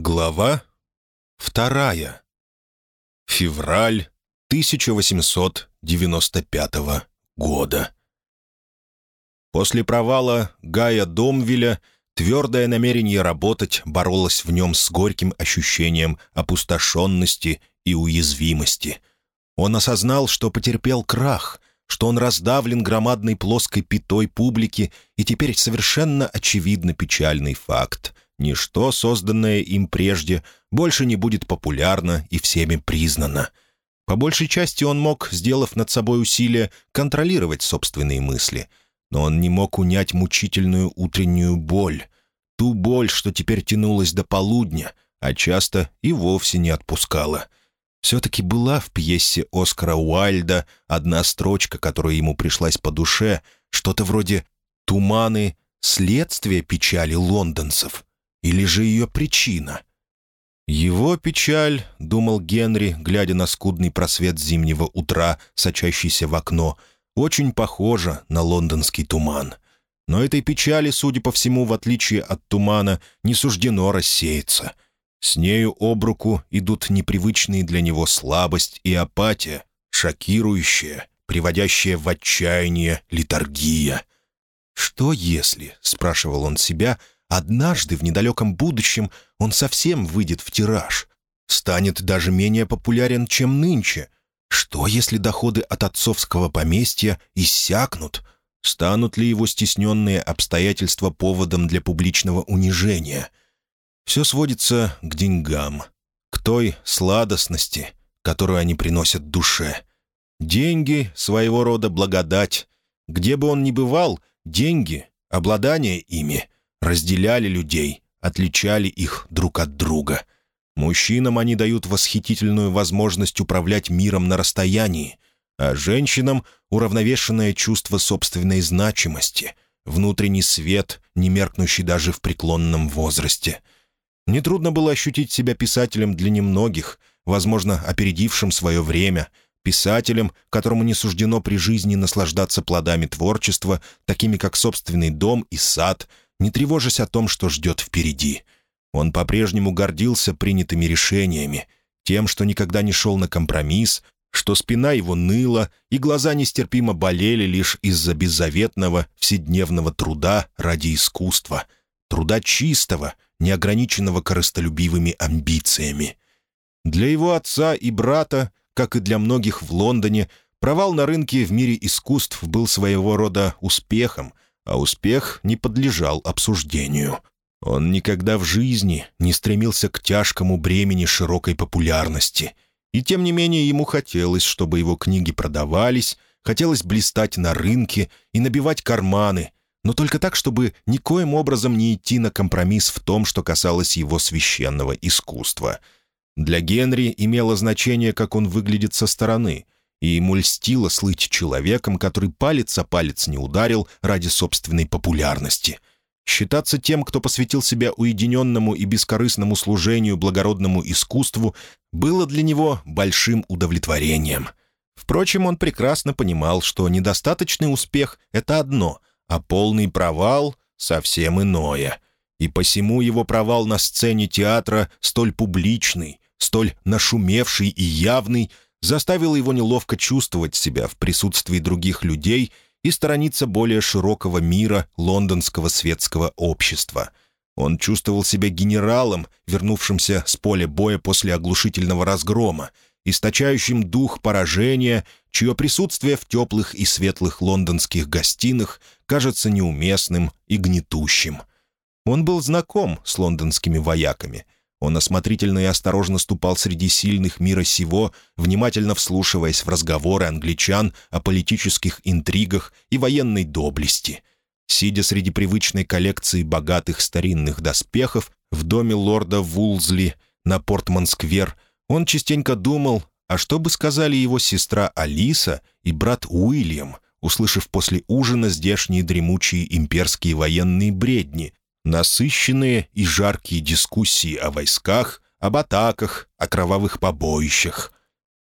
Глава вторая. Февраль 1895 года. После провала Гая Домвиля твердое намерение работать боролось в нем с горьким ощущением опустошенности и уязвимости. Он осознал, что потерпел крах, что он раздавлен громадной плоской пятой публики, и теперь совершенно очевидно печальный факт — Ничто, созданное им прежде, больше не будет популярно и всеми признано. По большей части он мог, сделав над собой усилие, контролировать собственные мысли. Но он не мог унять мучительную утреннюю боль. Ту боль, что теперь тянулась до полудня, а часто и вовсе не отпускала. Все-таки была в пьесе Оскара Уайльда одна строчка, которая ему пришлась по душе, что-то вроде «Туманы — следствие печали лондонцев». Или же ее причина? Его печаль, — думал Генри, глядя на скудный просвет зимнего утра, сочащийся в окно, — очень похожа на лондонский туман. Но этой печали, судя по всему, в отличие от тумана, не суждено рассеяться. С нею об руку идут непривычные для него слабость и апатия, шокирующая, приводящая в отчаяние литургия. «Что если?» — спрашивал он себя — Однажды в недалеком будущем он совсем выйдет в тираж, станет даже менее популярен, чем нынче. Что, если доходы от отцовского поместья иссякнут? Станут ли его стесненные обстоятельства поводом для публичного унижения? Все сводится к деньгам, к той сладостности, которую они приносят душе. Деньги — своего рода благодать. Где бы он ни бывал, деньги, обладание ими — разделяли людей, отличали их друг от друга. Мужчинам они дают восхитительную возможность управлять миром на расстоянии, а женщинам — уравновешенное чувство собственной значимости, внутренний свет, не меркнущий даже в преклонном возрасте. Нетрудно было ощутить себя писателем для немногих, возможно, опередившим свое время — писателем, которому не суждено при жизни наслаждаться плодами творчества, такими как собственный дом и сад, не тревожась о том, что ждет впереди. Он по-прежнему гордился принятыми решениями, тем, что никогда не шел на компромисс, что спина его ныла и глаза нестерпимо болели лишь из-за беззаветного вседневного труда ради искусства, труда чистого, неограниченного корыстолюбивыми амбициями. Для его отца и брата, как и для многих в Лондоне, провал на рынке в мире искусств был своего рода успехом — а успех не подлежал обсуждению. Он никогда в жизни не стремился к тяжкому бремени широкой популярности. И тем не менее ему хотелось, чтобы его книги продавались, хотелось блистать на рынке и набивать карманы, но только так, чтобы никоим образом не идти на компромисс в том, что касалось его священного искусства. Для Генри имело значение, как он выглядит со стороны — и ему льстило слыть человеком, который палец о палец не ударил ради собственной популярности. Считаться тем, кто посвятил себя уединенному и бескорыстному служению благородному искусству, было для него большим удовлетворением. Впрочем, он прекрасно понимал, что недостаточный успех — это одно, а полный провал — совсем иное. И посему его провал на сцене театра, столь публичный, столь нашумевший и явный — заставило его неловко чувствовать себя в присутствии других людей и сторониться более широкого мира лондонского светского общества. Он чувствовал себя генералом, вернувшимся с поля боя после оглушительного разгрома, источающим дух поражения, чье присутствие в теплых и светлых лондонских гостинах кажется неуместным и гнетущим. Он был знаком с лондонскими вояками — он осмотрительно и осторожно ступал среди сильных мира сего, внимательно вслушиваясь в разговоры англичан о политических интригах и военной доблести. Сидя среди привычной коллекции богатых старинных доспехов в доме лорда Вулзли на Портман-сквер, он частенько думал, а что бы сказали его сестра Алиса и брат Уильям, услышав после ужина здешние дремучие имперские военные бредни, насыщенные и жаркие дискуссии о войсках, об атаках, о кровавых побоищах.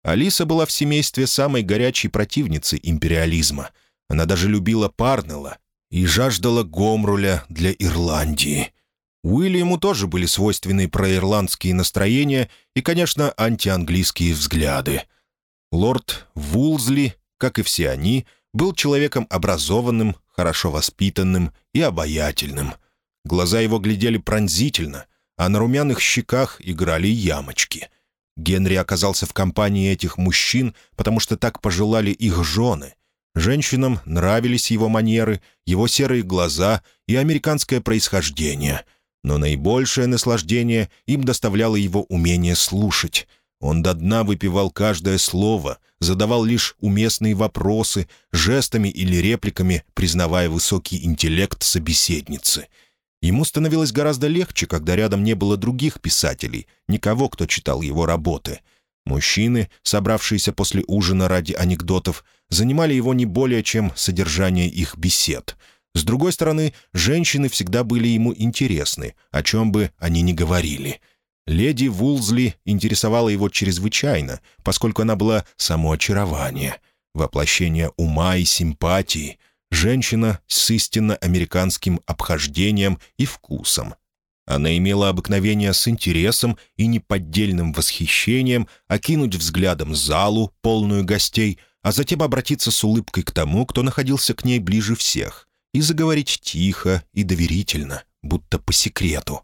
Алиса была в семействе самой горячей противницы империализма. Она даже любила Парнелла и жаждала Гомруля для Ирландии. Уильяму тоже были свойственны проирландские настроения и, конечно, антианглийские взгляды. Лорд Вулзли, как и все они, был человеком образованным, хорошо воспитанным и обаятельным. Глаза его глядели пронзительно, а на румяных щеках играли ямочки. Генри оказался в компании этих мужчин, потому что так пожелали их жены. Женщинам нравились его манеры, его серые глаза и американское происхождение. Но наибольшее наслаждение им доставляло его умение слушать. Он до дна выпивал каждое слово, задавал лишь уместные вопросы, жестами или репликами признавая высокий интеллект собеседницы — Ему становилось гораздо легче, когда рядом не было других писателей, никого, кто читал его работы. Мужчины, собравшиеся после ужина ради анекдотов, занимали его не более, чем содержание их бесед. С другой стороны, женщины всегда были ему интересны, о чем бы они ни говорили. Леди Вулзли интересовала его чрезвычайно, поскольку она была само очарование, воплощение ума и симпатии — женщина с истинно американским обхождением и вкусом. Она имела обыкновение с интересом и неподдельным восхищением окинуть взглядом залу, полную гостей, а затем обратиться с улыбкой к тому, кто находился к ней ближе всех, и заговорить тихо и доверительно, будто по секрету.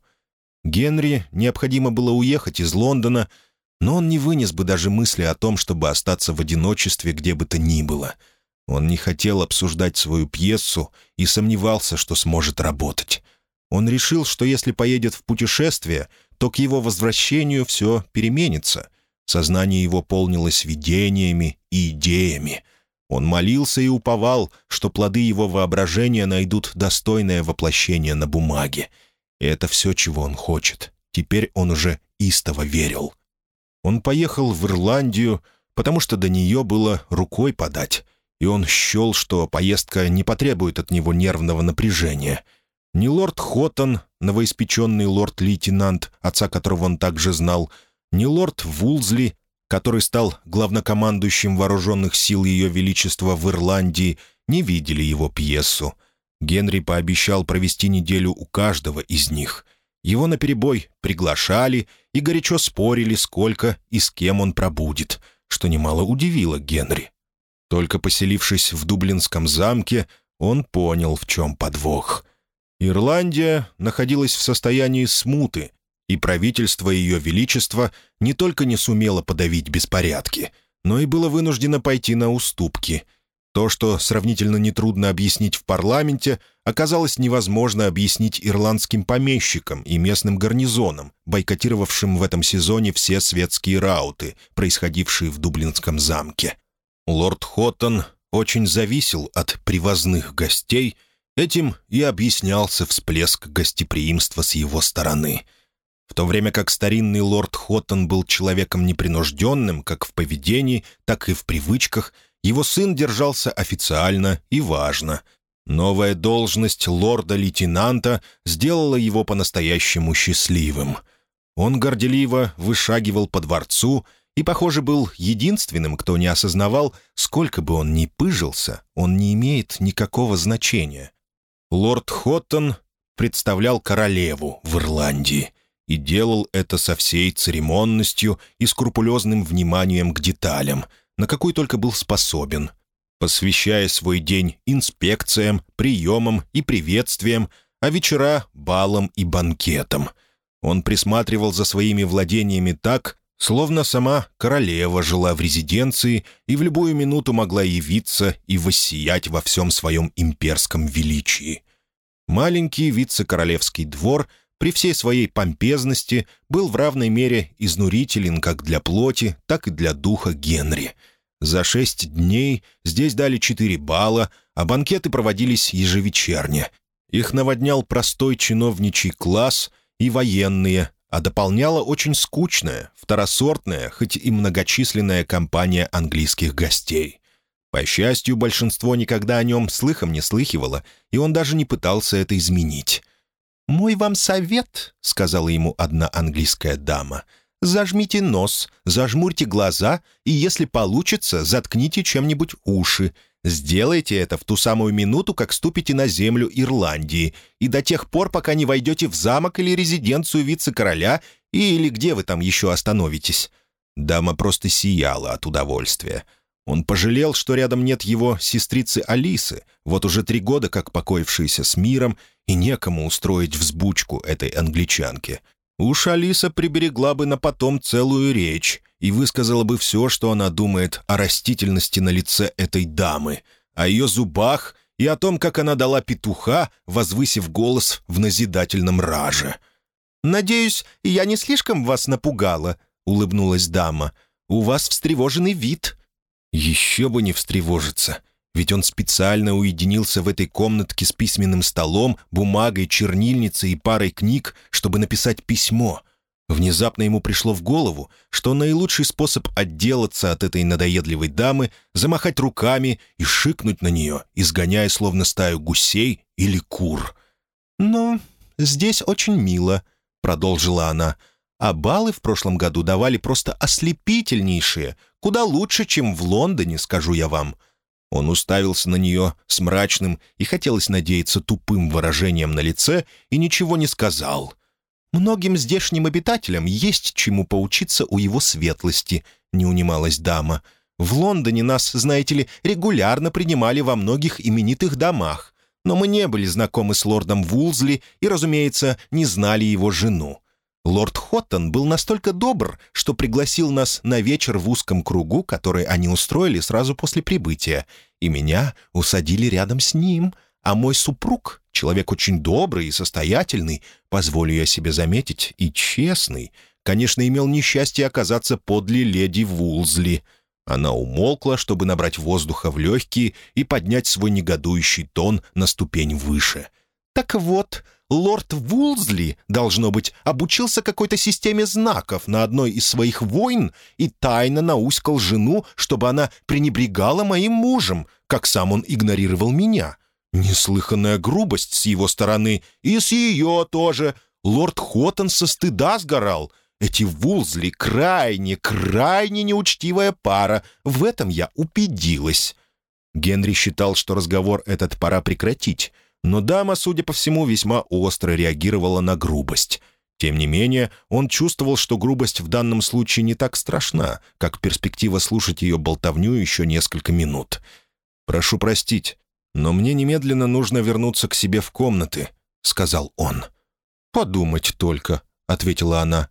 Генри необходимо было уехать из Лондона, но он не вынес бы даже мысли о том, чтобы остаться в одиночестве где бы то ни было — он не хотел обсуждать свою пьесу и сомневался, что сможет работать. Он решил, что если поедет в путешествие, то к его возвращению все переменится. Сознание его полнилось видениями и идеями. Он молился и уповал, что плоды его воображения найдут достойное воплощение на бумаге. И это все, чего он хочет. Теперь он уже истово верил. Он поехал в Ирландию, потому что до нее было рукой подать и он счел, что поездка не потребует от него нервного напряжения. Ни лорд Хоттон, новоиспеченный лорд-лейтенант, отца которого он также знал, ни лорд Вулзли, который стал главнокомандующим вооруженных сил Ее Величества в Ирландии, не видели его пьесу. Генри пообещал провести неделю у каждого из них. Его наперебой приглашали и горячо спорили, сколько и с кем он пробудет, что немало удивило Генри. Только поселившись в Дублинском замке, он понял, в чем подвох. Ирландия находилась в состоянии смуты, и правительство Ее Величества не только не сумело подавить беспорядки, но и было вынуждено пойти на уступки. То, что сравнительно нетрудно объяснить в парламенте, оказалось невозможно объяснить ирландским помещикам и местным гарнизонам, бойкотировавшим в этом сезоне все светские рауты, происходившие в Дублинском замке. Лорд Хоттон очень зависел от привозных гостей, этим и объяснялся всплеск гостеприимства с его стороны. В то время как старинный лорд Хоттон был человеком непринужденным как в поведении, так и в привычках, его сын держался официально и важно. Новая должность лорда-лейтенанта сделала его по-настоящему счастливым. Он горделиво вышагивал по дворцу и, похоже, был единственным, кто не осознавал, сколько бы он ни пыжился, он не имеет никакого значения. Лорд Хоттон представлял королеву в Ирландии и делал это со всей церемонностью и скрупулезным вниманием к деталям, на какой только был способен, посвящая свой день инспекциям, приемам и приветствиям, а вечера — балам и банкетам. Он присматривал за своими владениями так, Словно сама королева жила в резиденции и в любую минуту могла явиться и воссиять во всем своем имперском величии. Маленький вице-королевский двор при всей своей помпезности был в равной мере изнурителен как для плоти, так и для духа Генри. За шесть дней здесь дали четыре балла, а банкеты проводились ежевечерне. Их наводнял простой чиновничий класс и военные, а дополняла очень скучная, второсортная, хоть и многочисленная компания английских гостей. По счастью, большинство никогда о нем слыхом не слыхивало, и он даже не пытался это изменить. «Мой вам совет», — сказала ему одна английская дама, — «зажмите нос, зажмурьте глаза, и, если получится, заткните чем-нибудь уши. Сделайте это в ту самую минуту, как ступите на землю Ирландии, и до тех пор, пока не войдете в замок или резиденцию вице-короля, или где вы там еще остановитесь». Дама просто сияла от удовольствия. Он пожалел, что рядом нет его сестрицы Алисы, вот уже три года как покоившейся с миром, и некому устроить взбучку этой англичанке. Уж Алиса приберегла бы на потом целую речь и высказала бы все, что она думает о растительности на лице этой дамы, о ее зубах и о том, как она дала петуха, возвысив голос в назидательном раже. «Надеюсь, я не слишком вас напугала», — улыбнулась дама. «У вас встревоженный вид». «Еще бы не встревожиться ведь он специально уединился в этой комнатке с письменным столом, бумагой, чернильницей и парой книг, чтобы написать письмо. Внезапно ему пришло в голову, что наилучший способ отделаться от этой надоедливой дамы — замахать руками и шикнуть на нее, изгоняя словно стаю гусей или кур. «Но здесь очень мило», — продолжила она, — «а баллы в прошлом году давали просто ослепительнейшие, куда лучше, чем в Лондоне, скажу я вам». Он уставился на нее с мрачным и, хотелось надеяться, тупым выражением на лице и ничего не сказал. «Многим здешним обитателям есть чему поучиться у его светлости», — не унималась дама. «В Лондоне нас, знаете ли, регулярно принимали во многих именитых домах, но мы не были знакомы с лордом Вулзли и, разумеется, не знали его жену. Лорд Хоттон был настолько добр, что пригласил нас на вечер в узком кругу, который они устроили сразу после прибытия, и меня усадили рядом с ним, а мой супруг, человек очень добрый и состоятельный, позволю я себе заметить, и честный, конечно, имел несчастье оказаться подле леди Вулзли. Она умолкла, чтобы набрать воздуха в легкие и поднять свой негодующий тон на ступень выше. «Так вот, лорд Вулзли, должно быть, обучился какой-то системе знаков на одной из своих войн и тайно науськал жену, чтобы она пренебрегала моим мужем, как сам он игнорировал меня. Неслыханная грубость с его стороны, и с ее тоже. Лорд Хоттон со стыда сгорал. Эти Вулзли крайне, крайне неучтивая пара. В этом я убедилась. Генри считал, что разговор этот пора прекратить, но дама, судя по всему, весьма остро реагировала на грубость. Тем не менее, он чувствовал, что грубость в данном случае не так страшна, как перспектива слушать ее болтовню еще несколько минут. «Прошу простить, но мне немедленно нужно вернуться к себе в комнаты», — сказал он. «Подумать только», — ответила она.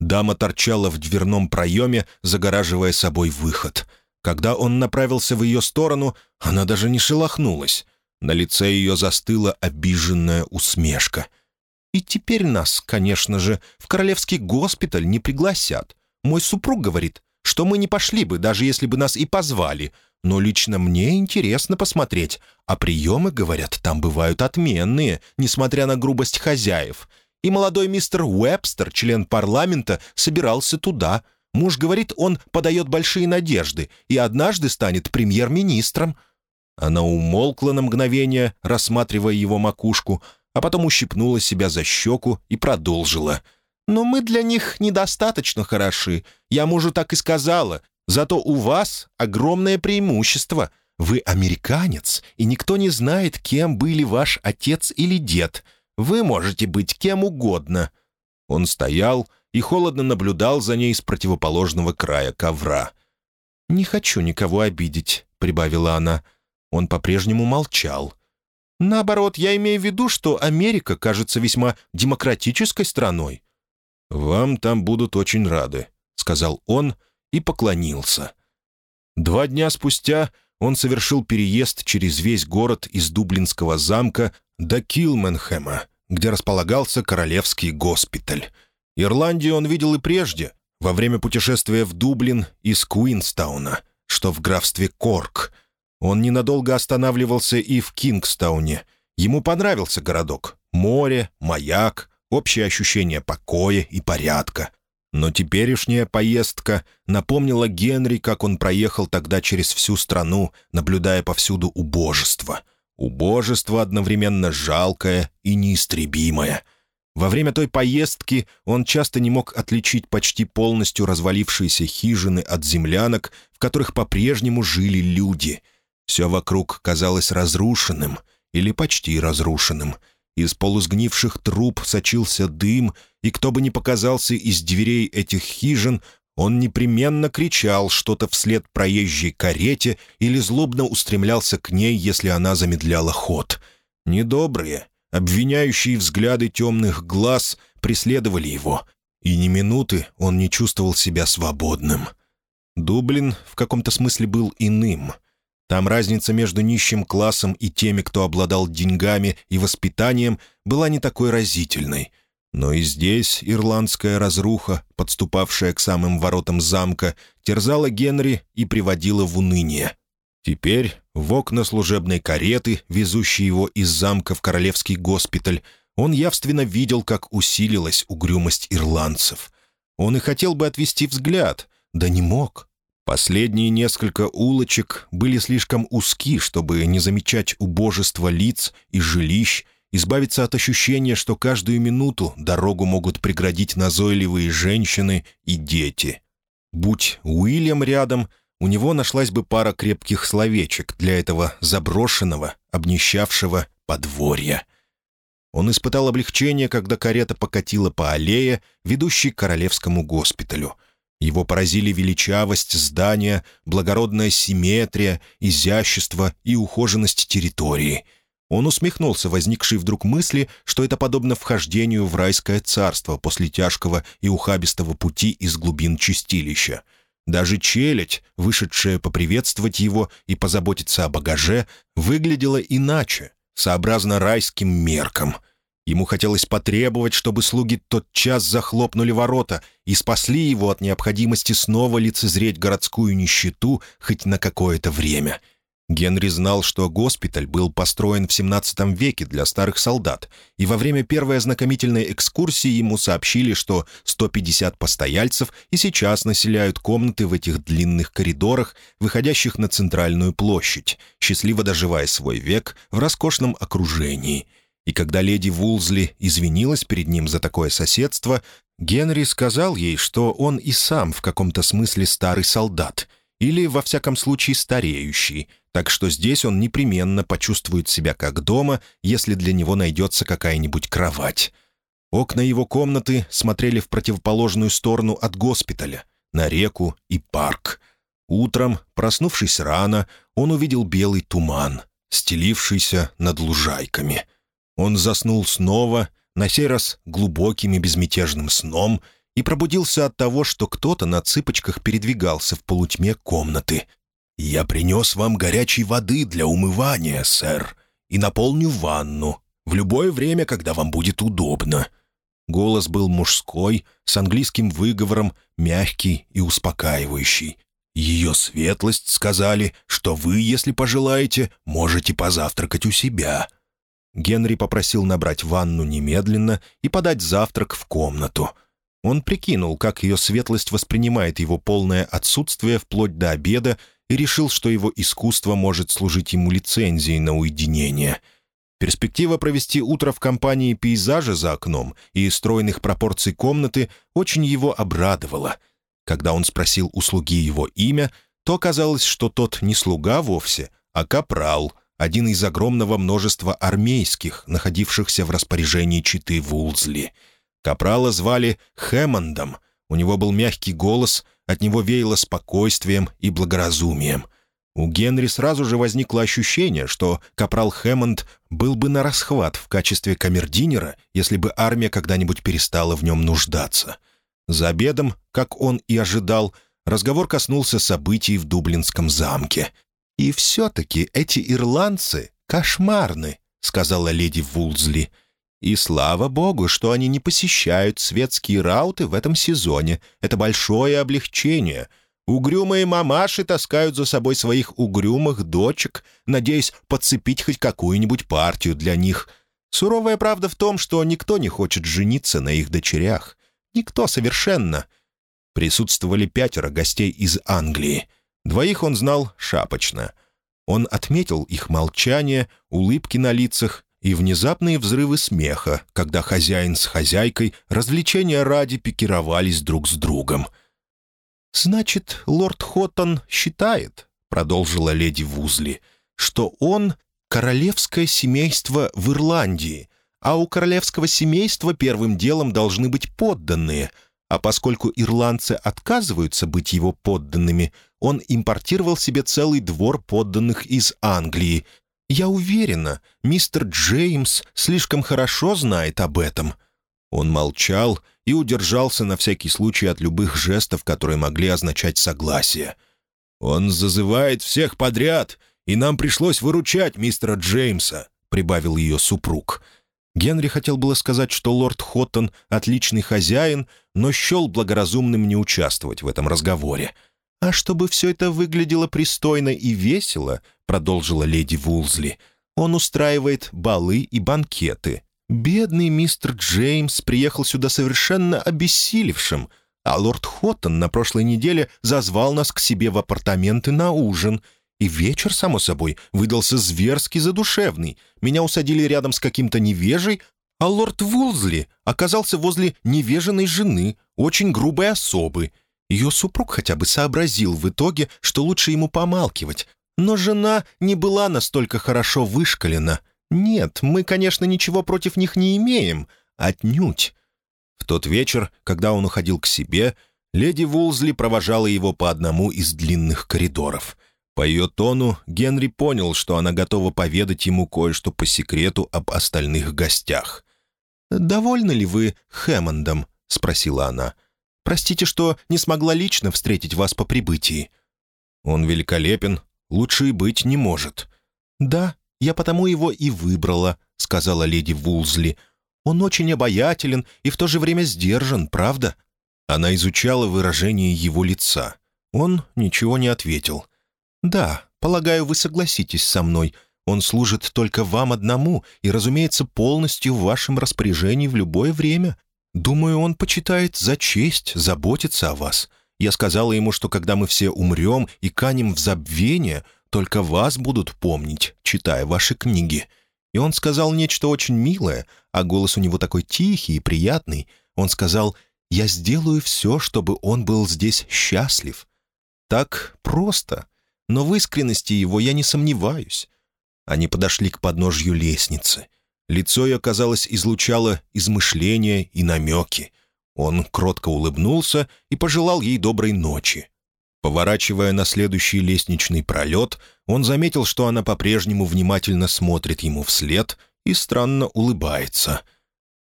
Дама торчала в дверном проеме, загораживая собой выход. Когда он направился в ее сторону, она даже не шелохнулась. На лице ее застыла обиженная усмешка. «И теперь нас, конечно же, в королевский госпиталь не пригласят. Мой супруг говорит, что мы не пошли бы, даже если бы нас и позвали. Но лично мне интересно посмотреть. А приемы, говорят, там бывают отменные, несмотря на грубость хозяев. И молодой мистер Уэбстер, член парламента, собирался туда. Муж говорит, он подает большие надежды и однажды станет премьер-министром. Она умолкла на мгновение, рассматривая его макушку, а потом ущипнула себя за щеку и продолжила. «Но мы для них недостаточно хороши. Я мужу так и сказала. Зато у вас огромное преимущество. Вы американец, и никто не знает, кем были ваш отец или дед. Вы можете быть кем угодно». Он стоял и холодно наблюдал за ней с противоположного края ковра. «Не хочу никого обидеть», — прибавила она. Он по-прежнему молчал. «Наоборот, я имею в виду, что Америка кажется весьма демократической страной». «Вам там будут очень рады», — сказал он и поклонился. Два дня спустя он совершил переезд через весь город из Дублинского замка до Килменхэма, где располагался Королевский госпиталь. Ирландию он видел и прежде, во время путешествия в Дублин из Куинстауна, что в графстве Корк — он ненадолго останавливался и в Кингстауне. Ему понравился городок. Море, маяк, общее ощущение покоя и порядка. Но теперешняя поездка напомнила Генри, как он проехал тогда через всю страну, наблюдая повсюду убожество. Убожество одновременно жалкое и неистребимое. Во время той поездки он часто не мог отличить почти полностью развалившиеся хижины от землянок, в которых по-прежнему жили люди — Все вокруг казалось разрушенным или почти разрушенным. Из полусгнивших труб сочился дым, и кто бы ни показался из дверей этих хижин, он непременно кричал что-то вслед проезжей карете или злобно устремлялся к ней, если она замедляла ход. Недобрые, обвиняющие взгляды темных глаз преследовали его, и ни минуты он не чувствовал себя свободным. Дублин в каком-то смысле был иным. Там разница между нищим классом и теми, кто обладал деньгами и воспитанием, была не такой разительной — но и здесь ирландская разруха, подступавшая к самым воротам замка, терзала Генри и приводила в уныние. Теперь в окна служебной кареты, везущей его из замка в королевский госпиталь, он явственно видел, как усилилась угрюмость ирландцев. Он и хотел бы отвести взгляд, да не мог. Последние несколько улочек были слишком узки, чтобы не замечать убожество лиц и жилищ, избавиться от ощущения, что каждую минуту дорогу могут преградить назойливые женщины и дети. Будь Уильям рядом, у него нашлась бы пара крепких словечек для этого заброшенного, обнищавшего подворья. Он испытал облегчение, когда карета покатила по аллее, ведущей к королевскому госпиталю. Его поразили величавость здания, благородная симметрия, изящество и ухоженность территории — он усмехнулся возникшей вдруг мысли, что это подобно вхождению в райское царство после тяжкого и ухабистого пути из глубин чистилища. Даже челядь, вышедшая поприветствовать его и позаботиться о багаже, выглядела иначе, сообразно райским меркам. Ему хотелось потребовать, чтобы слуги тотчас захлопнули ворота и спасли его от необходимости снова лицезреть городскую нищету хоть на какое-то время — Генри знал, что госпиталь был построен в 17 веке для старых солдат, и во время первой ознакомительной экскурсии ему сообщили, что 150 постояльцев и сейчас населяют комнаты в этих длинных коридорах, выходящих на центральную площадь, счастливо доживая свой век в роскошном окружении. И когда леди Вулзли извинилась перед ним за такое соседство, Генри сказал ей, что он и сам в каком-то смысле старый солдат, или, во всяком случае, стареющий — так что здесь он непременно почувствует себя как дома, если для него найдется какая-нибудь кровать. Окна его комнаты смотрели в противоположную сторону от госпиталя, на реку и парк. Утром, проснувшись рано, он увидел белый туман, стелившийся над лужайками. Он заснул снова, на сей раз глубоким и безмятежным сном, и пробудился от того, что кто-то на цыпочках передвигался в полутьме комнаты — «Я принес вам горячей воды для умывания, сэр, и наполню ванну в любое время, когда вам будет удобно». Голос был мужской, с английским выговором, мягкий и успокаивающий. «Ее светлость сказали, что вы, если пожелаете, можете позавтракать у себя». Генри попросил набрать ванну немедленно и подать завтрак в комнату. Он прикинул, как ее светлость воспринимает его полное отсутствие вплоть до обеда и решил, что его искусство может служить ему лицензией на уединение. Перспектива провести утро в компании пейзажа за окном и стройных пропорций комнаты очень его обрадовала. Когда он спросил у слуги его имя, то оказалось, что тот не слуга вовсе, а капрал, один из огромного множества армейских, находившихся в распоряжении читы Вулзли. Капрала звали Хэммондом, у него был мягкий голос, от него веяло спокойствием и благоразумием. У Генри сразу же возникло ощущение, что капрал Хэммонд был бы на расхват в качестве камердинера, если бы армия когда-нибудь перестала в нем нуждаться. За обедом, как он и ожидал, разговор коснулся событий в Дублинском замке. «И все-таки эти ирландцы кошмарны», — сказала леди Вулзли. — и слава богу, что они не посещают светские рауты в этом сезоне. Это большое облегчение. Угрюмые мамаши таскают за собой своих угрюмых дочек, надеясь подцепить хоть какую-нибудь партию для них. Суровая правда в том, что никто не хочет жениться на их дочерях. Никто совершенно. Присутствовали пятеро гостей из Англии. Двоих он знал шапочно. Он отметил их молчание, улыбки на лицах и внезапные взрывы смеха, когда хозяин с хозяйкой развлечения ради пикировались друг с другом. «Значит, лорд Хоттон считает», — продолжила леди Вузли, что он — королевское семейство в Ирландии, а у королевского семейства первым делом должны быть подданные, а поскольку ирландцы отказываются быть его подданными, он импортировал себе целый двор подданных из Англии. Я уверена, мистер Джеймс слишком хорошо знает об этом». Он молчал и удержался на всякий случай от любых жестов, которые могли означать согласие. «Он зазывает всех подряд, и нам пришлось выручать мистера Джеймса», — прибавил ее супруг. Генри хотел было сказать, что лорд Хоттон — отличный хозяин, но счел благоразумным не участвовать в этом разговоре. «А чтобы все это выглядело пристойно и весело», — продолжила леди Вулзли, — «он устраивает балы и банкеты. Бедный мистер Джеймс приехал сюда совершенно обессилевшим, а лорд Хоттон на прошлой неделе зазвал нас к себе в апартаменты на ужин — и вечер, само собой, выдался зверски задушевный. Меня усадили рядом с каким-то невежей, а лорд Вулзли оказался возле невеженной жены, очень грубой особы. Ее супруг хотя бы сообразил в итоге, что лучше ему помалкивать. Но жена не была настолько хорошо вышкалена. Нет, мы, конечно, ничего против них не имеем. Отнюдь. В тот вечер, когда он уходил к себе, леди Вулзли провожала его по одному из длинных коридоров — по ее тону Генри понял, что она готова поведать ему кое-что по секрету об остальных гостях. «Довольны ли вы Хэммондом?» — спросила она. «Простите, что не смогла лично встретить вас по прибытии». «Он великолепен, лучше и быть не может». «Да, я потому его и выбрала», — сказала леди Вулзли. «Он очень обаятелен и в то же время сдержан, правда?» Она изучала выражение его лица. Он ничего не ответил. «Да, полагаю, вы согласитесь со мной. Он служит только вам одному и, разумеется, полностью в вашем распоряжении в любое время. Думаю, он почитает за честь заботиться о вас. Я сказала ему, что когда мы все умрем и канем в забвение, только вас будут помнить, читая ваши книги». И он сказал нечто очень милое, а голос у него такой тихий и приятный. Он сказал, «Я сделаю все, чтобы он был здесь счастлив». Так просто но в искренности его я не сомневаюсь. Они подошли к подножью лестницы. Лицо ее, казалось, излучало измышления и намеки. Он кротко улыбнулся и пожелал ей доброй ночи. Поворачивая на следующий лестничный пролет, он заметил, что она по-прежнему внимательно смотрит ему вслед и странно улыбается.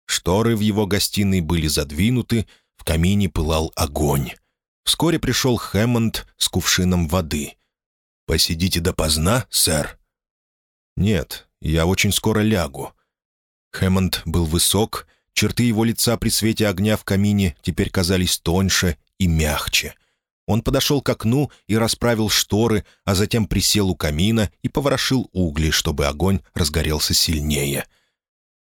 Шторы в его гостиной были задвинуты, в камине пылал огонь. Вскоре пришел Хэммонд с кувшином воды. «Посидите допоздна, сэр?» «Нет, я очень скоро лягу». Хэммонд был высок, черты его лица при свете огня в камине теперь казались тоньше и мягче. Он подошел к окну и расправил шторы, а затем присел у камина и поворошил угли, чтобы огонь разгорелся сильнее.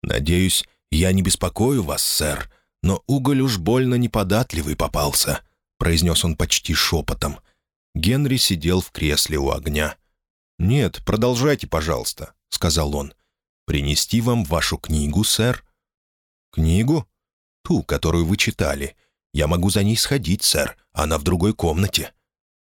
«Надеюсь, я не беспокою вас, сэр, но уголь уж больно неподатливый попался», — произнес он почти шепотом. — Генри сидел в кресле у огня. «Нет, продолжайте, пожалуйста», — сказал он. «Принести вам вашу книгу, сэр?» «Книгу?» «Ту, которую вы читали. Я могу за ней сходить, сэр. Она в другой комнате».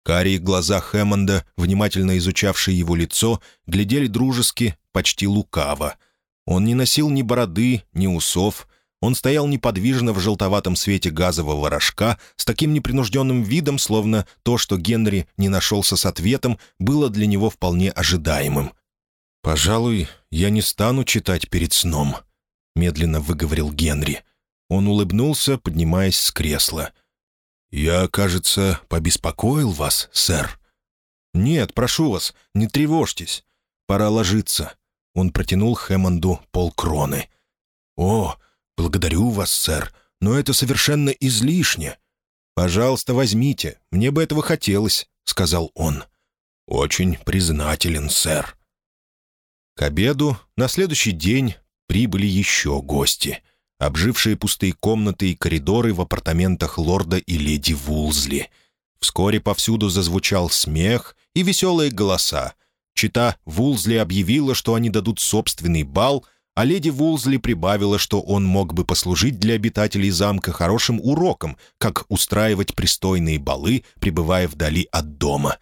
Карие глаза Хэммонда, внимательно изучавшие его лицо, глядели дружески, почти лукаво. Он не носил ни бороды, ни усов, он стоял неподвижно в желтоватом свете газового рожка с таким непринужденным видом, словно то, что Генри не нашелся с ответом, было для него вполне ожидаемым. «Пожалуй, я не стану читать перед сном», — медленно выговорил Генри. Он улыбнулся, поднимаясь с кресла. «Я, кажется, побеспокоил вас, сэр». «Нет, прошу вас, не тревожьтесь. Пора ложиться». Он протянул Хэммонду полкроны. «О, «Благодарю вас, сэр, но это совершенно излишне». «Пожалуйста, возьмите, мне бы этого хотелось», — сказал он. «Очень признателен, сэр». К обеду на следующий день прибыли еще гости, обжившие пустые комнаты и коридоры в апартаментах лорда и леди Вулзли. Вскоре повсюду зазвучал смех и веселые голоса. Чита Вулзли объявила, что они дадут собственный бал — а леди Вулзли прибавила, что он мог бы послужить для обитателей замка хорошим уроком, как устраивать пристойные балы, пребывая вдали от дома.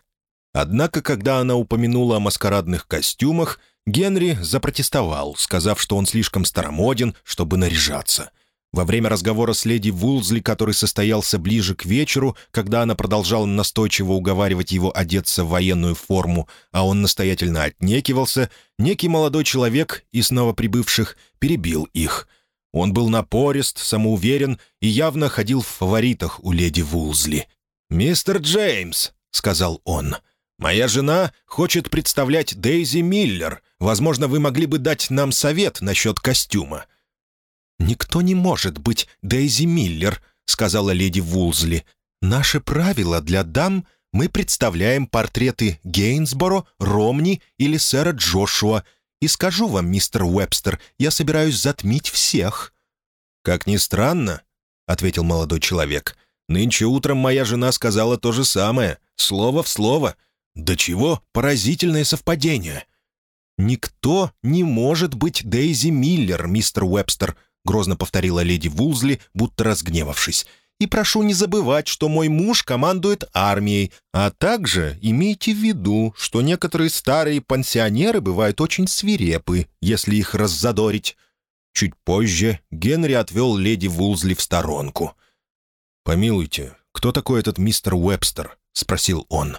Однако, когда она упомянула о маскарадных костюмах, Генри запротестовал, сказав, что он слишком старомоден, чтобы наряжаться. Во время разговора с леди Вулзли, который состоялся ближе к вечеру, когда она продолжала настойчиво уговаривать его одеться в военную форму, а он настоятельно отнекивался, некий молодой человек из новоприбывших перебил их. Он был напорист, самоуверен и явно ходил в фаворитах у леди Вулзли. «Мистер Джеймс», — сказал он, — «моя жена хочет представлять Дейзи Миллер. Возможно, вы могли бы дать нам совет насчет костюма». «Никто не может быть Дейзи Миллер», — сказала леди Вулзли. «Наше правило для дам — мы представляем портреты Гейнсборо, Ромни или сэра Джошуа. И скажу вам, мистер Уэбстер, я собираюсь затмить всех». «Как ни странно», — ответил молодой человек, — «нынче утром моя жена сказала то же самое, слово в слово. До чего поразительное совпадение». «Никто не может быть Дейзи Миллер, мистер Уэбстер», грозно повторила леди Вулзли, будто разгневавшись. «И прошу не забывать, что мой муж командует армией, а также имейте в виду, что некоторые старые пансионеры бывают очень свирепы, если их раззадорить». Чуть позже Генри отвел леди Вулзли в сторонку. «Помилуйте, кто такой этот мистер Уэбстер?» — спросил он.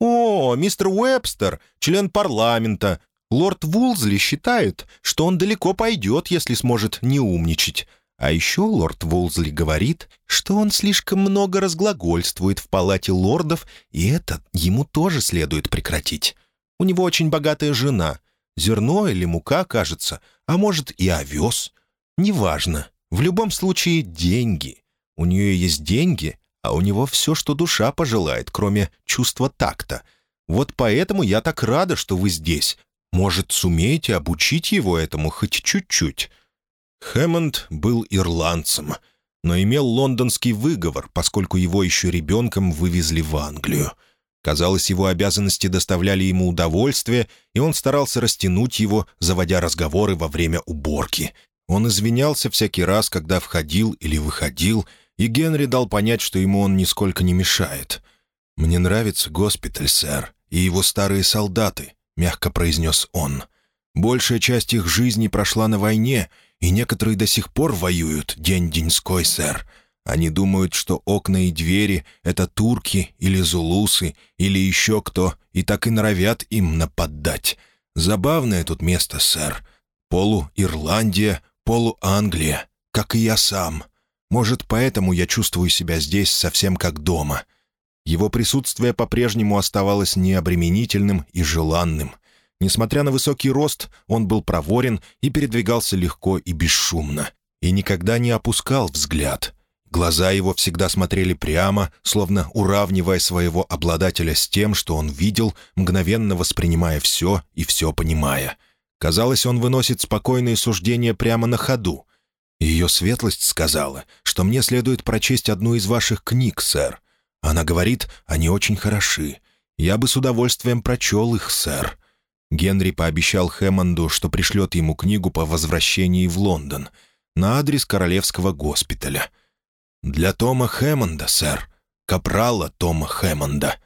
«О, мистер Уэбстер, член парламента, Лорд Вулзли считает, что он далеко пойдет, если сможет не умничать. А еще лорд Вулзли говорит, что он слишком много разглагольствует в палате лордов, и это ему тоже следует прекратить. У него очень богатая жена. Зерно или мука, кажется, а может и овес. Неважно. В любом случае деньги. У нее есть деньги, а у него все, что душа пожелает, кроме чувства такта. Вот поэтому я так рада, что вы здесь, может, сумеете обучить его этому хоть чуть-чуть?» Хэммонд был ирландцем, но имел лондонский выговор, поскольку его еще ребенком вывезли в Англию. Казалось, его обязанности доставляли ему удовольствие, и он старался растянуть его, заводя разговоры во время уборки. Он извинялся всякий раз, когда входил или выходил, и Генри дал понять, что ему он нисколько не мешает. «Мне нравится госпиталь, сэр, и его старые солдаты мягко произнес он. «Большая часть их жизни прошла на войне, и некоторые до сих пор воюют день-деньской, сэр. Они думают, что окна и двери — это турки или зулусы, или еще кто, и так и норовят им нападать. Забавное тут место, сэр. Полу-Ирландия, полу-Англия, как и я сам. Может, поэтому я чувствую себя здесь совсем как дома. Его присутствие по-прежнему оставалось необременительным и желанным. Несмотря на высокий рост, он был проворен и передвигался легко и бесшумно. И никогда не опускал взгляд. Глаза его всегда смотрели прямо, словно уравнивая своего обладателя с тем, что он видел, мгновенно воспринимая все и все понимая. Казалось, он выносит спокойные суждения прямо на ходу. Ее светлость сказала, что мне следует прочесть одну из ваших книг, сэр. Она говорит, они очень хороши. Я бы с удовольствием прочел их, сэр». Генри пообещал Хэммонду, что пришлет ему книгу по возвращении в Лондон на адрес Королевского госпиталя. «Для Тома Хэммонда, сэр. Капрала Тома Хэммонда».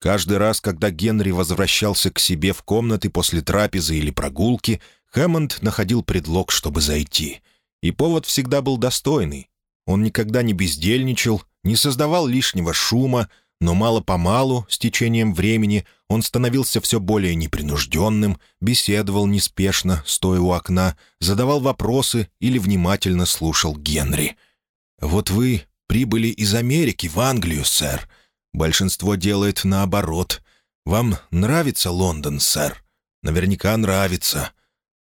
Каждый раз, когда Генри возвращался к себе в комнаты после трапезы или прогулки, Хэммонд находил предлог, чтобы зайти. И повод всегда был достойный. Он никогда не бездельничал, не создавал лишнего шума, но мало-помалу, с течением времени, он становился все более непринужденным, беседовал неспешно, стоя у окна, задавал вопросы или внимательно слушал Генри. «Вот вы прибыли из Америки в Англию, сэр. Большинство делает наоборот. Вам нравится Лондон, сэр? Наверняка нравится».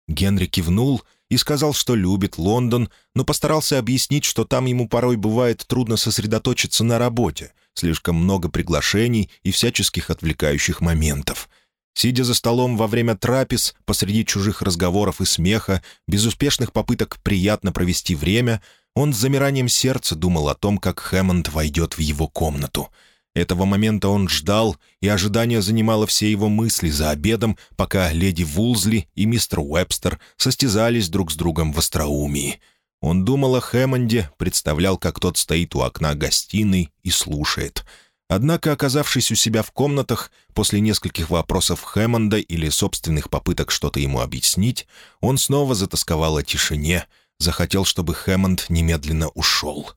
Генри кивнул и сказал, что любит Лондон, но постарался объяснить, что там ему порой бывает трудно сосредоточиться на работе, слишком много приглашений и всяческих отвлекающих моментов. Сидя за столом во время трапез, посреди чужих разговоров и смеха, безуспешных попыток приятно провести время, он с замиранием сердца думал о том, как Хэммонд войдет в его комнату — этого момента он ждал, и ожидание занимало все его мысли за обедом, пока леди Вулзли и мистер Уэбстер состязались друг с другом в остроумии. Он думал о Хэммонде, представлял, как тот стоит у окна гостиной и слушает. Однако, оказавшись у себя в комнатах, после нескольких вопросов Хэммонда или собственных попыток что-то ему объяснить, он снова затасковал о тишине, захотел, чтобы Хэммонд немедленно ушел.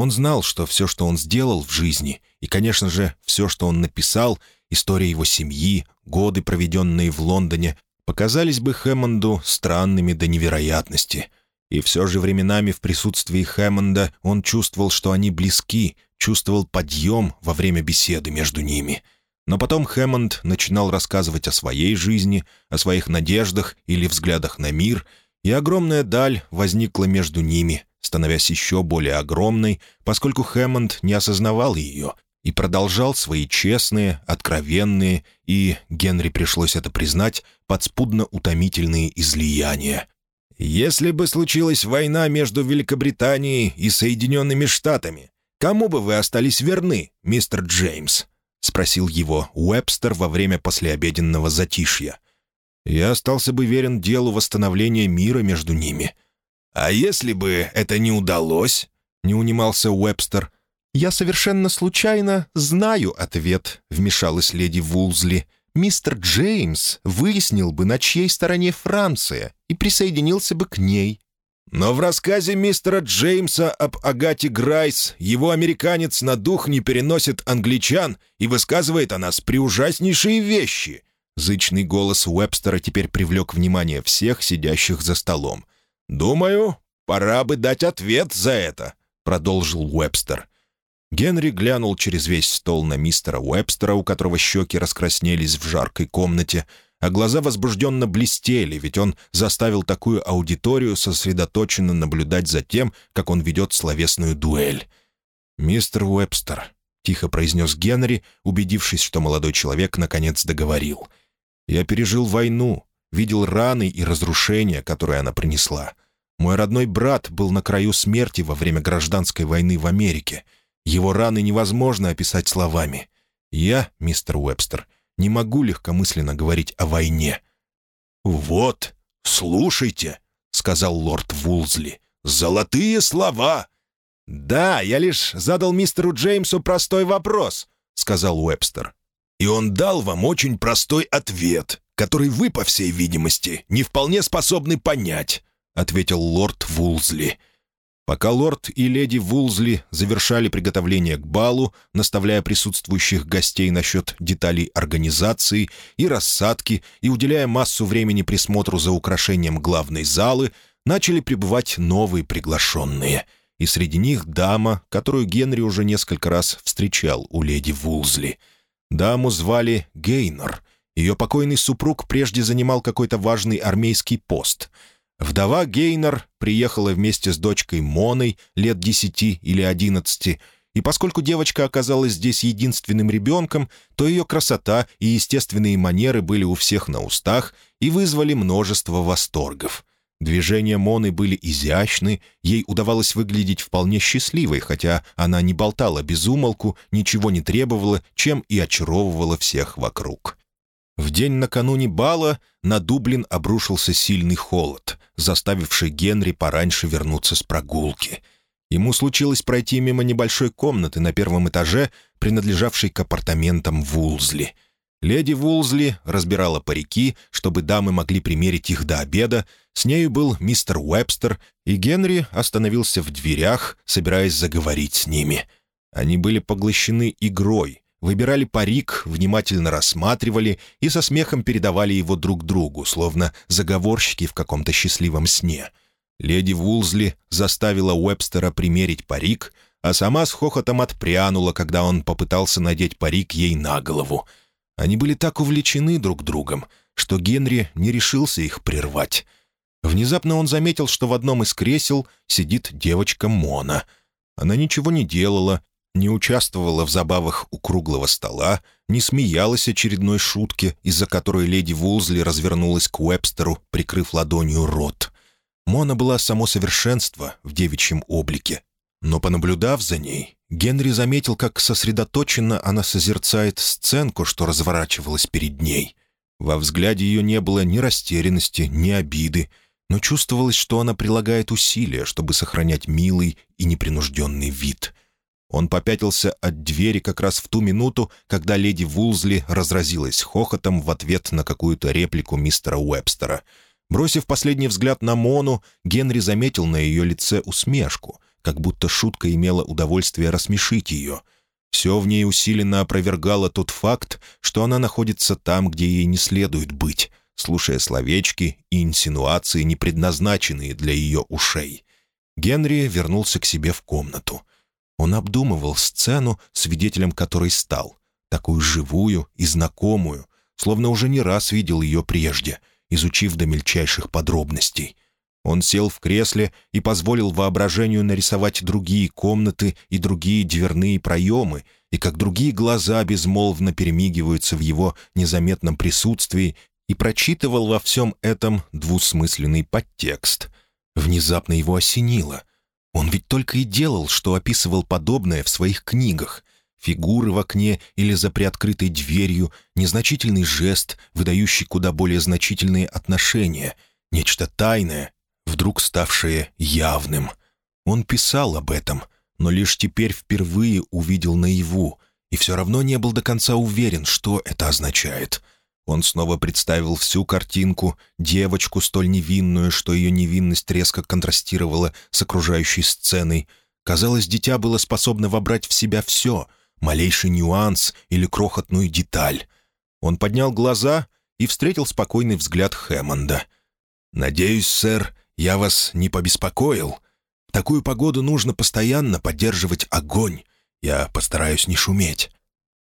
Он знал, что все, что он сделал в жизни, и, конечно же, все, что он написал, история его семьи, годы, проведенные в Лондоне, показались бы Хэммонду странными до невероятности. И все же временами в присутствии Хэммонда он чувствовал, что они близки, чувствовал подъем во время беседы между ними. Но потом Хэммонд начинал рассказывать о своей жизни, о своих надеждах или взглядах на мир, и огромная даль возникла между ними, становясь еще более огромной, поскольку Хэммонд не осознавал ее и продолжал свои честные, откровенные и, Генри пришлось это признать, подспудно утомительные излияния. «Если бы случилась война между Великобританией и Соединенными Штатами, кому бы вы остались верны, мистер Джеймс?» — спросил его Уэбстер во время послеобеденного затишья. «Я остался бы верен делу восстановления мира между ними». «А если бы это не удалось?» — не унимался Уэбстер. «Я совершенно случайно знаю ответ», — вмешалась леди Вулзли. «Мистер Джеймс выяснил бы, на чьей стороне Франция, и присоединился бы к ней». Но в рассказе мистера Джеймса об Агате Грайс его американец на дух не переносит англичан и высказывает о нас приужаснейшие вещи. Зычный голос Уэбстера теперь привлек внимание всех, сидящих за столом. «Думаю, пора бы дать ответ за это», — продолжил Уэбстер. Генри глянул через весь стол на мистера Уэбстера, у которого щеки раскраснелись в жаркой комнате, а глаза возбужденно блестели, ведь он заставил такую аудиторию сосредоточенно наблюдать за тем, как он ведет словесную дуэль. «Мистер Уэбстер», — тихо произнес Генри, убедившись, что молодой человек наконец договорил. «Я пережил войну, видел раны и разрушения, которые она принесла. Мой родной брат был на краю смерти во время гражданской войны в Америке — его раны невозможно описать словами. Я, мистер Уэбстер, не могу легкомысленно говорить о войне». «Вот, слушайте», — сказал лорд Вулзли, — «золотые слова». «Да, я лишь задал мистеру Джеймсу простой вопрос», — сказал Уэбстер. «И он дал вам очень простой ответ, который вы, по всей видимости, не вполне способны понять», — ответил лорд Вулзли. Пока лорд и леди Вулзли завершали приготовление к балу, наставляя присутствующих гостей насчет деталей организации и рассадки и уделяя массу времени присмотру за украшением главной залы, начали прибывать новые приглашенные. И среди них дама, которую Генри уже несколько раз встречал у леди Вулзли. Даму звали Гейнер. Ее покойный супруг прежде занимал какой-то важный армейский пост — Вдова Гейнер приехала вместе с дочкой Моной лет десяти или одиннадцати, и поскольку девочка оказалась здесь единственным ребенком, то ее красота и естественные манеры были у всех на устах и вызвали множество восторгов. Движения Моны были изящны, ей удавалось выглядеть вполне счастливой, хотя она не болтала без умолку, ничего не требовала, чем и очаровывала всех вокруг. В день накануне бала на Дублин обрушился сильный холод, заставивший Генри пораньше вернуться с прогулки. Ему случилось пройти мимо небольшой комнаты на первом этаже, принадлежавшей к апартаментам Вулзли. Леди Вулзли разбирала парики, чтобы дамы могли примерить их до обеда. С нею был мистер Уэбстер, и Генри остановился в дверях, собираясь заговорить с ними. Они были поглощены игрой — выбирали парик, внимательно рассматривали и со смехом передавали его друг другу, словно заговорщики в каком-то счастливом сне. Леди Вулзли заставила Уэбстера примерить парик, а сама с хохотом отпрянула, когда он попытался надеть парик ей на голову. Они были так увлечены друг другом, что Генри не решился их прервать. Внезапно он заметил, что в одном из кресел сидит девочка Мона. Она ничего не делала, не участвовала в забавах у круглого стола, не смеялась очередной шутке, из-за которой леди Вулзли развернулась к Уэбстеру, прикрыв ладонью рот. Мона была само совершенство в девичьем облике. Но, понаблюдав за ней, Генри заметил, как сосредоточенно она созерцает сценку, что разворачивалась перед ней. Во взгляде ее не было ни растерянности, ни обиды, но чувствовалось, что она прилагает усилия, чтобы сохранять милый и непринужденный вид — Он попятился от двери как раз в ту минуту, когда леди Вулзли разразилась хохотом в ответ на какую-то реплику мистера Уэбстера. Бросив последний взгляд на Мону, Генри заметил на ее лице усмешку, как будто шутка имела удовольствие рассмешить ее. Все в ней усиленно опровергало тот факт, что она находится там, где ей не следует быть, слушая словечки и инсинуации, не предназначенные для ее ушей. Генри вернулся к себе в комнату. Он обдумывал сцену, свидетелем которой стал, такую живую и знакомую, словно уже не раз видел ее прежде, изучив до мельчайших подробностей. Он сел в кресле и позволил воображению нарисовать другие комнаты и другие дверные проемы, и как другие глаза безмолвно перемигиваются в его незаметном присутствии, и прочитывал во всем этом двусмысленный подтекст. Внезапно его осенило. Он ведь только и делал, что описывал подобное в своих книгах. Фигуры в окне или за приоткрытой дверью, незначительный жест, выдающий куда более значительные отношения, нечто тайное, вдруг ставшее явным. Он писал об этом, но лишь теперь впервые увидел наяву, и все равно не был до конца уверен, что это означает — он снова представил всю картинку, девочку столь невинную, что ее невинность резко контрастировала с окружающей сценой. Казалось, дитя было способно вобрать в себя все, малейший нюанс или крохотную деталь. Он поднял глаза и встретил спокойный взгляд Хэммонда. «Надеюсь, сэр, я вас не побеспокоил. В такую погоду нужно постоянно поддерживать огонь. Я постараюсь не шуметь».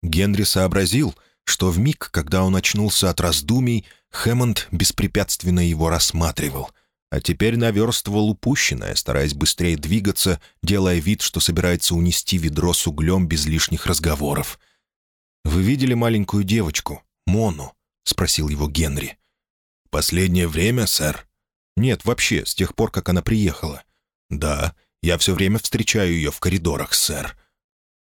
Генри сообразил — что в миг, когда он очнулся от раздумий, Хэммонд беспрепятственно его рассматривал, а теперь наверстывал упущенное, стараясь быстрее двигаться, делая вид, что собирается унести ведро с углем без лишних разговоров. «Вы видели маленькую девочку, Мону?» — спросил его Генри. «Последнее время, сэр?» «Нет, вообще, с тех пор, как она приехала». «Да, я все время встречаю ее в коридорах, сэр».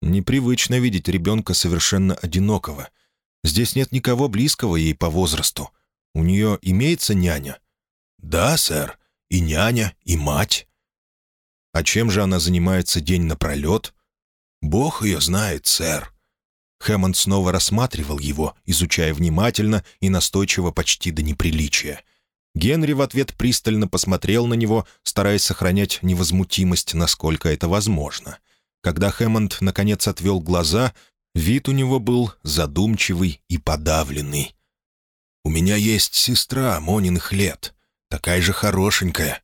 «Непривычно видеть ребенка совершенно одинокого. Здесь нет никого близкого ей по возрасту. У нее имеется няня?» «Да, сэр. И няня, и мать». «А чем же она занимается день напролет?» «Бог ее знает, сэр». Хэммонд снова рассматривал его, изучая внимательно и настойчиво почти до неприличия. Генри в ответ пристально посмотрел на него, стараясь сохранять невозмутимость, насколько это возможно. Когда Хэммонд наконец отвел глаза, Вид у него был задумчивый и подавленный. «У меня есть сестра Мониных лет, такая же хорошенькая».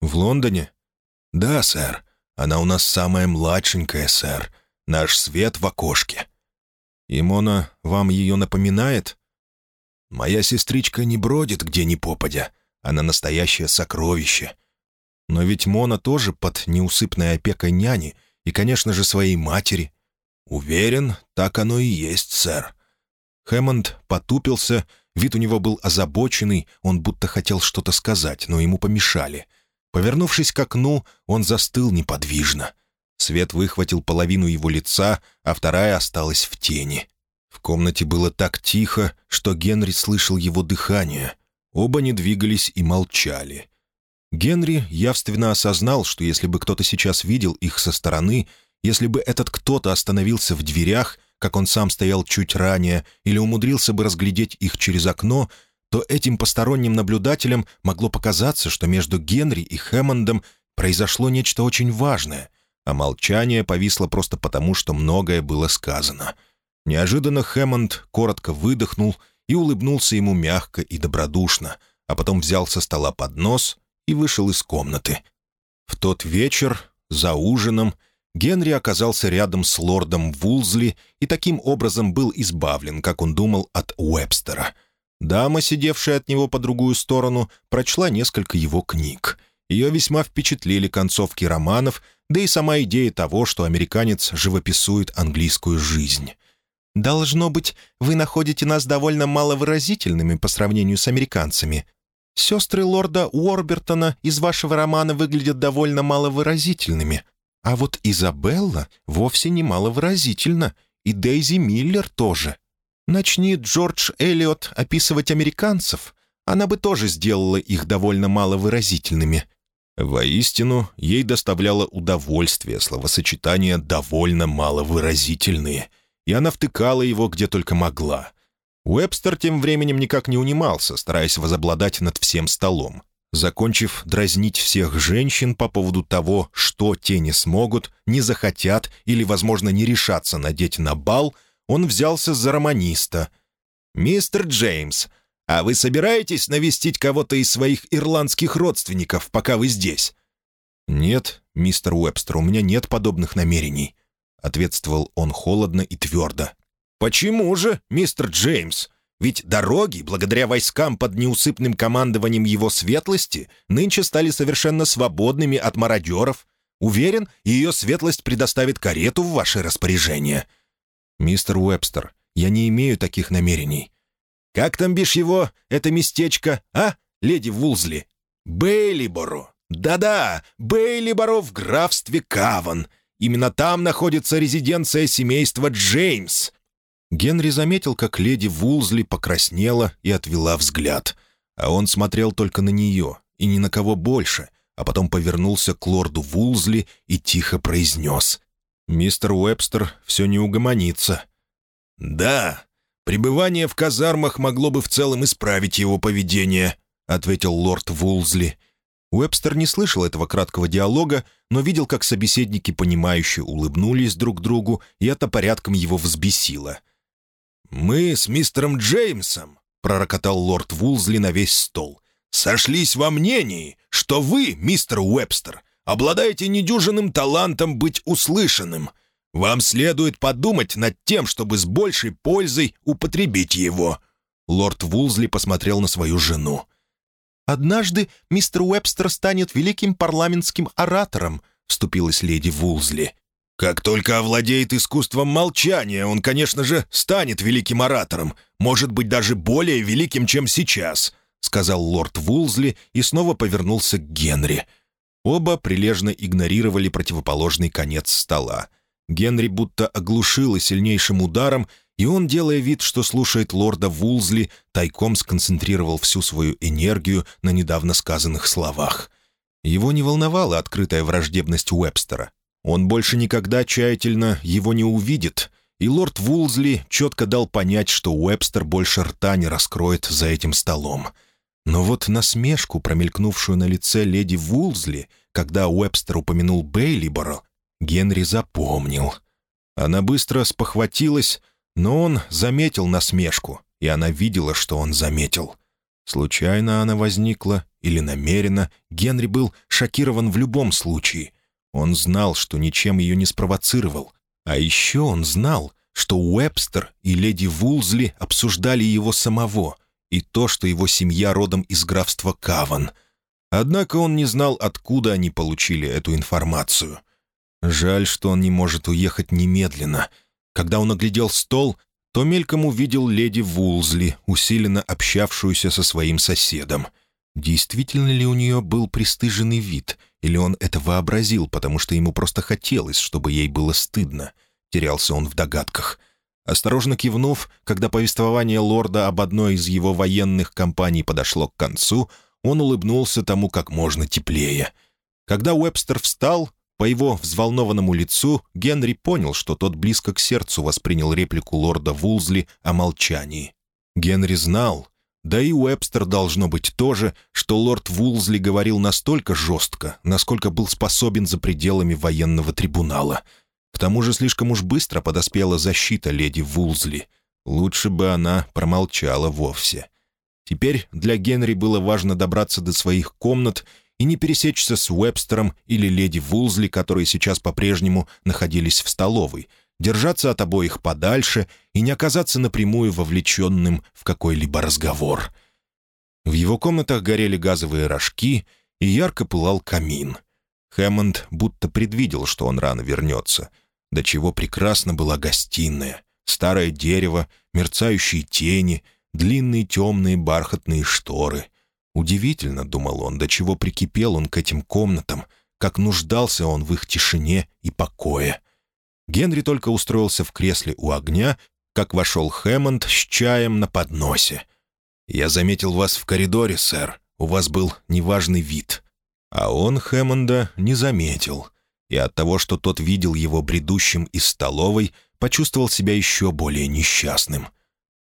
«В Лондоне?» «Да, сэр. Она у нас самая младшенькая, сэр. Наш свет в окошке». «И Мона вам ее напоминает?» «Моя сестричка не бродит где ни попадя. Она настоящее сокровище». «Но ведь Мона тоже под неусыпной опекой няни и, конечно же, своей матери. «Уверен, так оно и есть, сэр». Хэммонд потупился, вид у него был озабоченный, он будто хотел что-то сказать, но ему помешали. Повернувшись к окну, он застыл неподвижно. Свет выхватил половину его лица, а вторая осталась в тени. В комнате было так тихо, что Генри слышал его дыхание. Оба не двигались и молчали. Генри явственно осознал, что если бы кто-то сейчас видел их со стороны, если бы этот кто-то остановился в дверях, как он сам стоял чуть ранее, или умудрился бы разглядеть их через окно, то этим посторонним наблюдателям могло показаться, что между Генри и Хэммондом произошло нечто очень важное, а молчание повисло просто потому, что многое было сказано. Неожиданно Хэммонд коротко выдохнул и улыбнулся ему мягко и добродушно, а потом взял со стола поднос и вышел из комнаты. В тот вечер, за ужином, Генри оказался рядом с лордом Вулзли и таким образом был избавлен, как он думал, от Уэбстера. Дама, сидевшая от него по другую сторону, прочла несколько его книг. Ее весьма впечатлили концовки романов, да и сама идея того, что американец живописует английскую жизнь. «Должно быть, вы находите нас довольно маловыразительными по сравнению с американцами. Сестры лорда Уорбертона из вашего романа выглядят довольно маловыразительными», а вот Изабелла вовсе немало выразительна, и Дейзи Миллер тоже. Начни Джордж Эллиот описывать американцев, она бы тоже сделала их довольно маловыразительными. Воистину, ей доставляло удовольствие словосочетания «довольно маловыразительные», и она втыкала его где только могла. Уэбстер тем временем никак не унимался, стараясь возобладать над всем столом. Закончив дразнить всех женщин по поводу того, что те не смогут, не захотят или, возможно, не решатся надеть на бал, он взялся за романиста. «Мистер Джеймс, а вы собираетесь навестить кого-то из своих ирландских родственников, пока вы здесь?» «Нет, мистер Уэбстер, у меня нет подобных намерений», — ответствовал он холодно и твердо. «Почему же, мистер Джеймс? Ведь дороги, благодаря войскам под неусыпным командованием его светлости, нынче стали совершенно свободными от мародеров. Уверен, ее светлость предоставит карету в ваше распоряжение». «Мистер Уэбстер, я не имею таких намерений. Как там бишь его, это местечко, а, леди Вулзли? Бейлиборо. Да-да, Бейлиборо в графстве Каван. Именно там находится резиденция семейства Джеймс». Генри заметил, как леди Вулзли покраснела и отвела взгляд. А он смотрел только на нее, и ни на кого больше, а потом повернулся к лорду Вулзли и тихо произнес. «Мистер Уэбстер все не угомонится». «Да, «Пребывание в казармах могло бы в целом исправить его поведение», — ответил лорд Вулзли. Уэбстер не слышал этого краткого диалога, но видел, как собеседники, понимающе улыбнулись друг другу, и это порядком его взбесило. «Мы с мистером Джеймсом», — пророкотал лорд Вулзли на весь стол, — «сошлись во мнении, что вы, мистер Уэбстер, обладаете недюжинным талантом быть услышанным». Вам следует подумать над тем, чтобы с большей пользой употребить его». Лорд Вулзли посмотрел на свою жену. «Однажды мистер Уэбстер станет великим парламентским оратором», — вступилась леди Вулзли. «Как только овладеет искусством молчания, он, конечно же, станет великим оратором, может быть, даже более великим, чем сейчас», — сказал лорд Вулзли и снова повернулся к Генри. Оба прилежно игнорировали противоположный конец стола. Генри будто оглушило сильнейшим ударом, и он, делая вид, что слушает лорда Вулзли, тайком сконцентрировал всю свою энергию на недавно сказанных словах. Его не волновала открытая враждебность Уэбстера. Он больше никогда тщательно его не увидит, и лорд Вулзли четко дал понять, что Уэбстер больше рта не раскроет за этим столом. Но вот насмешку, промелькнувшую на лице леди Вулзли, когда Уэбстер упомянул Бейлиборо, Генри запомнил. Она быстро спохватилась, но он заметил насмешку, и она видела, что он заметил. Случайно она возникла или намеренно, Генри был шокирован в любом случае. Он знал, что ничем ее не спровоцировал. А еще он знал, что Уэбстер и леди Вулзли обсуждали его самого и то, что его семья родом из графства Каван. Однако он не знал, откуда они получили эту информацию. Жаль, что он не может уехать немедленно. Когда он оглядел стол, то мельком увидел леди Вулзли, усиленно общавшуюся со своим соседом. Действительно ли у нее был пристыженный вид, или он это вообразил, потому что ему просто хотелось, чтобы ей было стыдно? Терялся он в догадках. Осторожно кивнув, когда повествование лорда об одной из его военных компаний подошло к концу, он улыбнулся тому как можно теплее. Когда Уэбстер встал, по его взволнованному лицу Генри понял, что тот близко к сердцу воспринял реплику лорда Вулзли о молчании. Генри знал, да и Уэбстер должно быть тоже, что лорд Вулзли говорил настолько жестко, насколько был способен за пределами военного трибунала. К тому же слишком уж быстро подоспела защита леди Вулзли. Лучше бы она промолчала вовсе. Теперь для Генри было важно добраться до своих комнат и не пересечься с Уэбстером или леди Вулзли, которые сейчас по-прежнему находились в столовой, держаться от обоих подальше и не оказаться напрямую вовлеченным в какой-либо разговор. В его комнатах горели газовые рожки, и ярко пылал камин. Хэммонд будто предвидел, что он рано вернется. До чего прекрасно была гостиная. Старое дерево, мерцающие тени, длинные темные бархатные шторы — Удивительно, — думал он, — до чего прикипел он к этим комнатам, как нуждался он в их тишине и покое. Генри только устроился в кресле у огня, как вошел Хэммонд с чаем на подносе. «Я заметил вас в коридоре, сэр. У вас был неважный вид». А он Хэммонда не заметил. И от того, что тот видел его бредущим из столовой, почувствовал себя еще более несчастным.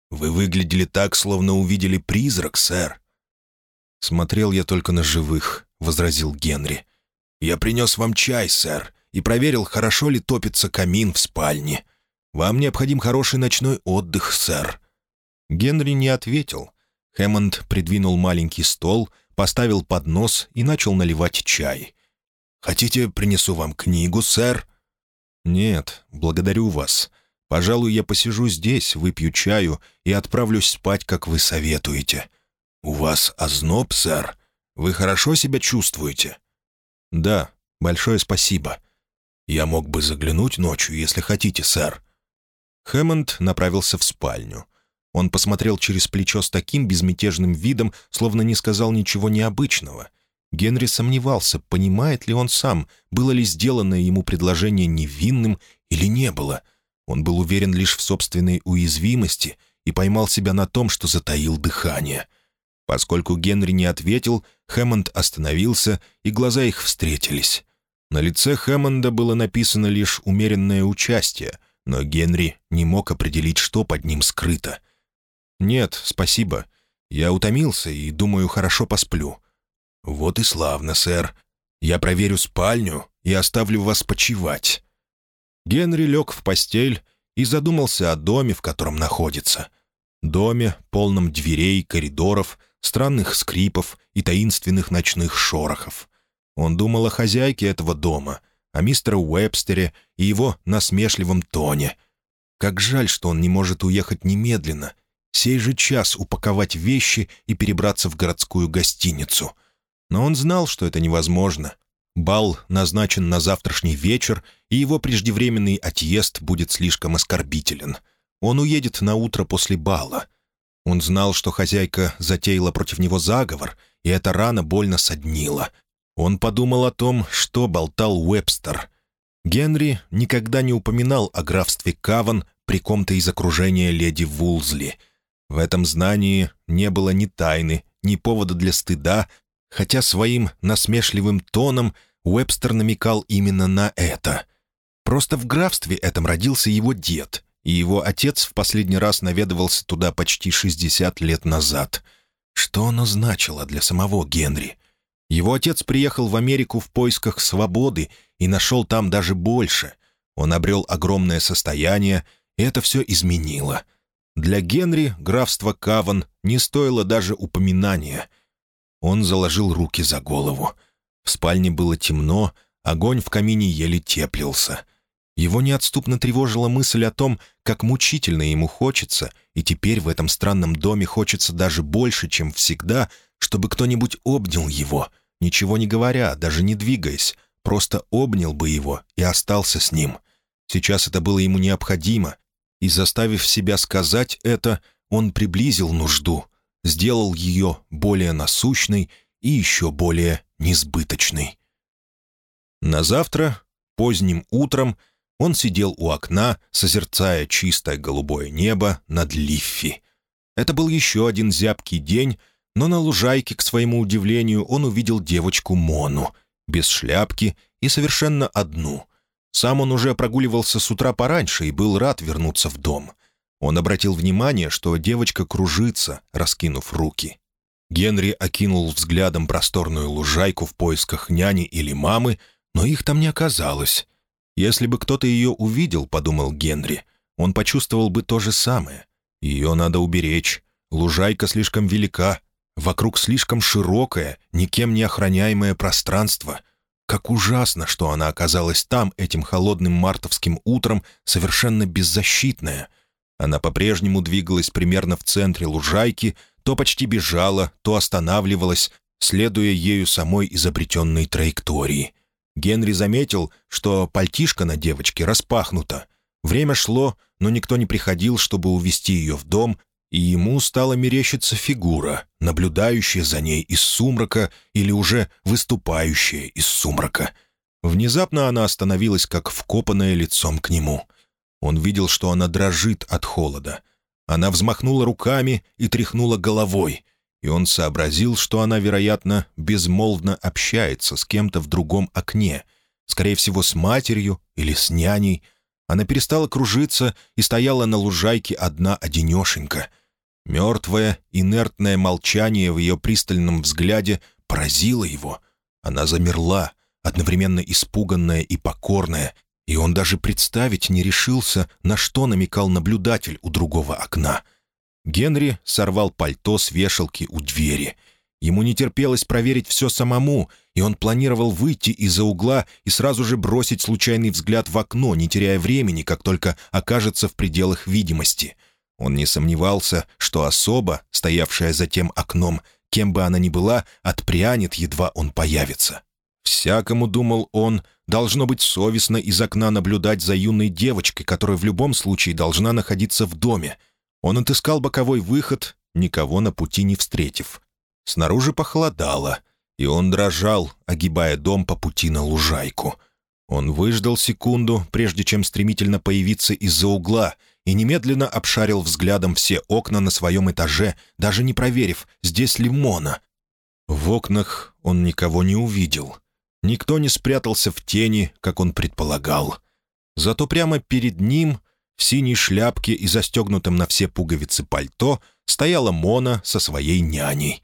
«Вы выглядели так, словно увидели призрак, сэр». «Смотрел я только на живых», — возразил Генри. «Я принес вам чай, сэр, и проверил, хорошо ли топится камин в спальне. Вам необходим хороший ночной отдых, сэр». Генри не ответил. Хэммонд придвинул маленький стол, поставил поднос и начал наливать чай. «Хотите, принесу вам книгу, сэр?» «Нет, благодарю вас. Пожалуй, я посижу здесь, выпью чаю и отправлюсь спать, как вы советуете». «У вас озноб, сэр? Вы хорошо себя чувствуете?» «Да, большое спасибо. Я мог бы заглянуть ночью, если хотите, сэр». Хэммонд направился в спальню. Он посмотрел через плечо с таким безмятежным видом, словно не сказал ничего необычного. Генри сомневался, понимает ли он сам, было ли сделанное ему предложение невинным или не было. Он был уверен лишь в собственной уязвимости и поймал себя на том, что затаил дыхание. Поскольку Генри не ответил, Хэммонд остановился, и глаза их встретились. На лице Хэммонда было написано лишь умеренное участие, но Генри не мог определить, что под ним скрыто — «Нет, спасибо. Я утомился и, думаю, хорошо посплю». «Вот и славно, сэр. Я проверю спальню и оставлю вас почевать». Генри лег в постель и задумался о доме, в котором находится. Доме, полном дверей, коридоров, странных скрипов и таинственных ночных шорохов. Он думал о хозяйке этого дома, о мистере Уэбстере и его насмешливом тоне. Как жаль, что он не может уехать немедленно, сей же час упаковать вещи и перебраться в городскую гостиницу. Но он знал, что это невозможно. Бал назначен на завтрашний вечер, и его преждевременный отъезд будет слишком оскорбителен. Он уедет на утро после бала. Он знал, что хозяйка затеяла против него заговор, и эта рана больно соднила. Он подумал о том, что болтал Уэбстер. Генри никогда не упоминал о графстве Каван при ком-то из окружения леди Вулзли — в этом знании не было ни тайны, ни повода для стыда, хотя своим насмешливым тоном Уэбстер намекал именно на это. Просто в графстве этом родился его дед, и его отец в последний раз наведывался туда почти 60 лет назад. Что оно значило для самого Генри? Его отец приехал в Америку в поисках свободы и нашел там даже больше. Он обрел огромное состояние, и это все изменило — для Генри графство Каван не стоило даже упоминания. Он заложил руки за голову. В спальне было темно, огонь в камине еле теплился. Его неотступно тревожила мысль о том, как мучительно ему хочется, и теперь в этом странном доме хочется даже больше, чем всегда, чтобы кто-нибудь обнял его, ничего не говоря, даже не двигаясь, просто обнял бы его и остался с ним. Сейчас это было ему необходимо, и, заставив себя сказать это, он приблизил нужду, сделал ее более насущной и еще более несбыточной. На завтра, поздним утром, он сидел у окна, созерцая чистое голубое небо над Лиффи. Это был еще один зябкий день, но на лужайке, к своему удивлению, он увидел девочку Мону, без шляпки и совершенно одну — сам он уже прогуливался с утра пораньше и был рад вернуться в дом. Он обратил внимание, что девочка кружится, раскинув руки. Генри окинул взглядом просторную лужайку в поисках няни или мамы, но их там не оказалось. Если бы кто-то ее увидел, подумал Генри, он почувствовал бы то же самое. Ее надо уберечь. Лужайка слишком велика, вокруг слишком широкое, никем не охраняемое пространство — как ужасно, что она оказалась там этим холодным мартовским утром, совершенно беззащитная. Она по-прежнему двигалась примерно в центре лужайки, то почти бежала, то останавливалась, следуя ею самой изобретенной траектории. Генри заметил, что пальтишка на девочке распахнута. Время шло, но никто не приходил, чтобы увести ее в дом, и ему стала мерещиться фигура, наблюдающая за ней из сумрака или уже выступающая из сумрака. Внезапно она остановилась, как вкопанная лицом к нему. Он видел, что она дрожит от холода. Она взмахнула руками и тряхнула головой. и он сообразил, что она, вероятно, безмолвно общается с кем-то в другом окне, скорее всего, с матерью или с няней. Она перестала кружиться и стояла на лужайке одна-одинешенька. Мертвое, инертное молчание в ее пристальном взгляде поразило его. Она замерла, одновременно испуганная и покорная, и он даже представить не решился, на что намекал наблюдатель у другого окна. Генри сорвал пальто с вешалки у двери. Ему не терпелось проверить все самому, и он планировал выйти из-за угла и сразу же бросить случайный взгляд в окно, не теряя времени, как только окажется в пределах видимости. Он не сомневался, что особа, стоявшая за тем окном, кем бы она ни была, отпрянет, едва он появится. Всякому, думал он, должно быть совестно из окна наблюдать за юной девочкой, которая в любом случае должна находиться в доме. Он отыскал боковой выход, никого на пути не встретив. Снаружи похолодало, и он дрожал, огибая дом по пути на лужайку. Он выждал секунду, прежде чем стремительно появиться из-за угла, и немедленно обшарил взглядом все окна на своем этаже, даже не проверив, здесь ли Мона. В окнах он никого не увидел. Никто не спрятался в тени, как он предполагал. Зато прямо перед ним, в синей шляпке и застегнутом на все пуговицы пальто, стояла Мона со своей няней.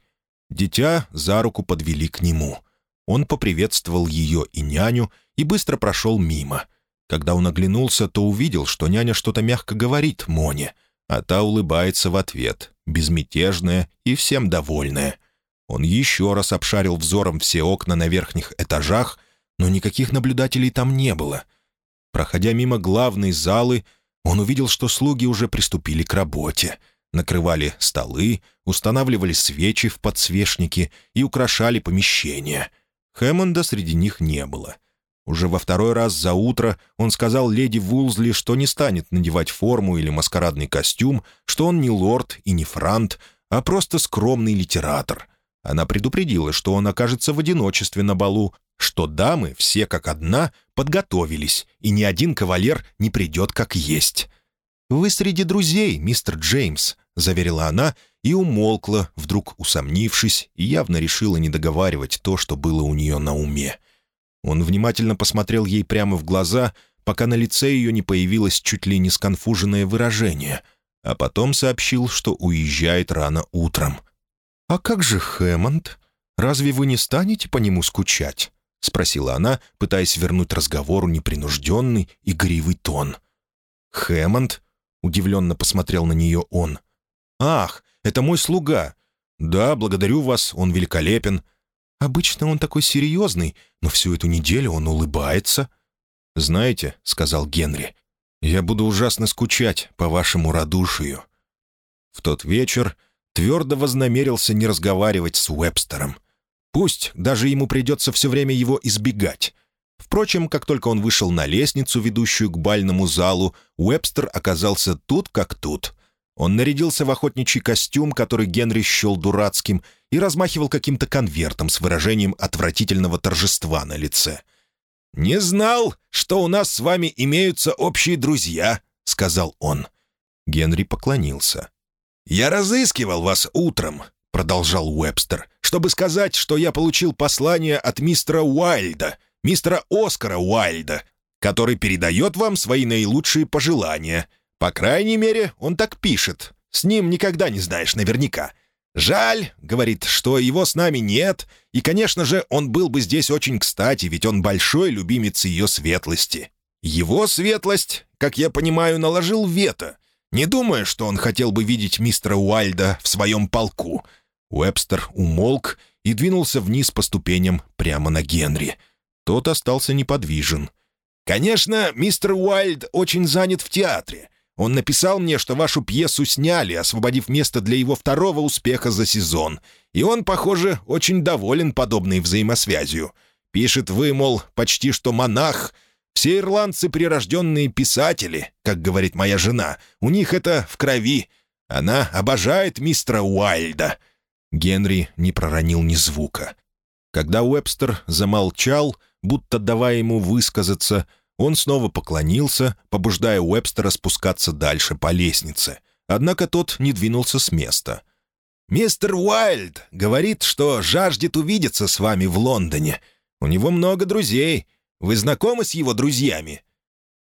Дитя за руку подвели к нему. Он поприветствовал ее и няню и быстро прошел мимо. Когда он оглянулся, то увидел, что няня что-то мягко говорит Моне, а та улыбается в ответ, безмятежная и всем довольная — он еще раз обшарил взором все окна на верхних этажах, но никаких наблюдателей там не было. Проходя мимо главной залы, он увидел, что слуги уже приступили к работе. Накрывали столы, устанавливали свечи в подсвечники и украшали помещения. Хэммонда среди них не было. Уже во второй раз за утро он сказал леди Вулзли, что не станет надевать форму или маскарадный костюм, что он не лорд и не франт, а просто скромный литератор — она предупредила, что он окажется в одиночестве на балу, что дамы, все как одна, подготовились, и ни один кавалер не придет как есть. «Вы среди друзей, мистер Джеймс», — заверила она и умолкла, вдруг усомнившись, и явно решила не договаривать то, что было у нее на уме. Он внимательно посмотрел ей прямо в глаза, пока на лице ее не появилось чуть ли не сконфуженное выражение, а потом сообщил, что уезжает рано утром — «А как же Хэммонд? Разве вы не станете по нему скучать?» — спросила она, пытаясь вернуть разговору непринужденный, игривый тон. «Хэммонд?» — удивленно посмотрел на нее он. «Ах, это мой слуга. Да, благодарю вас, он великолепен. Обычно он такой серьезный, но всю эту неделю он улыбается». «Знаете», — сказал Генри, — «я буду ужасно скучать по вашему радушию». В тот вечер твердо вознамерился не разговаривать с Уэбстером. Пусть даже ему придется все время его избегать. Впрочем, как только он вышел на лестницу, ведущую к бальному залу, Уэбстер оказался тут как тут. Он нарядился в охотничий костюм, который Генри счел дурацким, и размахивал каким-то конвертом с выражением отвратительного торжества на лице. «Не знал, что у нас с вами имеются общие друзья», — сказал он. Генри поклонился. «Я разыскивал вас утром», — продолжал Уэбстер, «чтобы сказать, что я получил послание от мистера Уайльда, мистера Оскара Уайльда, который передает вам свои наилучшие пожелания. По крайней мере, он так пишет. С ним никогда не знаешь наверняка. «Жаль», — говорит, — «что его с нами нет, и, конечно же, он был бы здесь очень кстати, ведь он большой любимец ее светлости. Его светлость, как я понимаю, наложил вето, не думая, что он хотел бы видеть мистера Уайльда в своем полку. Уэбстер умолк и двинулся вниз по ступеням прямо на Генри. Тот остался неподвижен. «Конечно, мистер Уайльд очень занят в театре. Он написал мне, что вашу пьесу сняли, освободив место для его второго успеха за сезон. И он, похоже, очень доволен подобной взаимосвязью. Пишет вы, мол, почти что монах — все ирландцы — прирожденные писатели, как говорит моя жена. У них это в крови. Она обожает мистера Уайльда». Генри не проронил ни звука. Когда Уэбстер замолчал, будто давая ему высказаться, он снова поклонился, побуждая Уэбстера спускаться дальше по лестнице. Однако тот не двинулся с места. «Мистер Уайльд говорит, что жаждет увидеться с вами в Лондоне. У него много друзей. Вы знакомы с его друзьями?»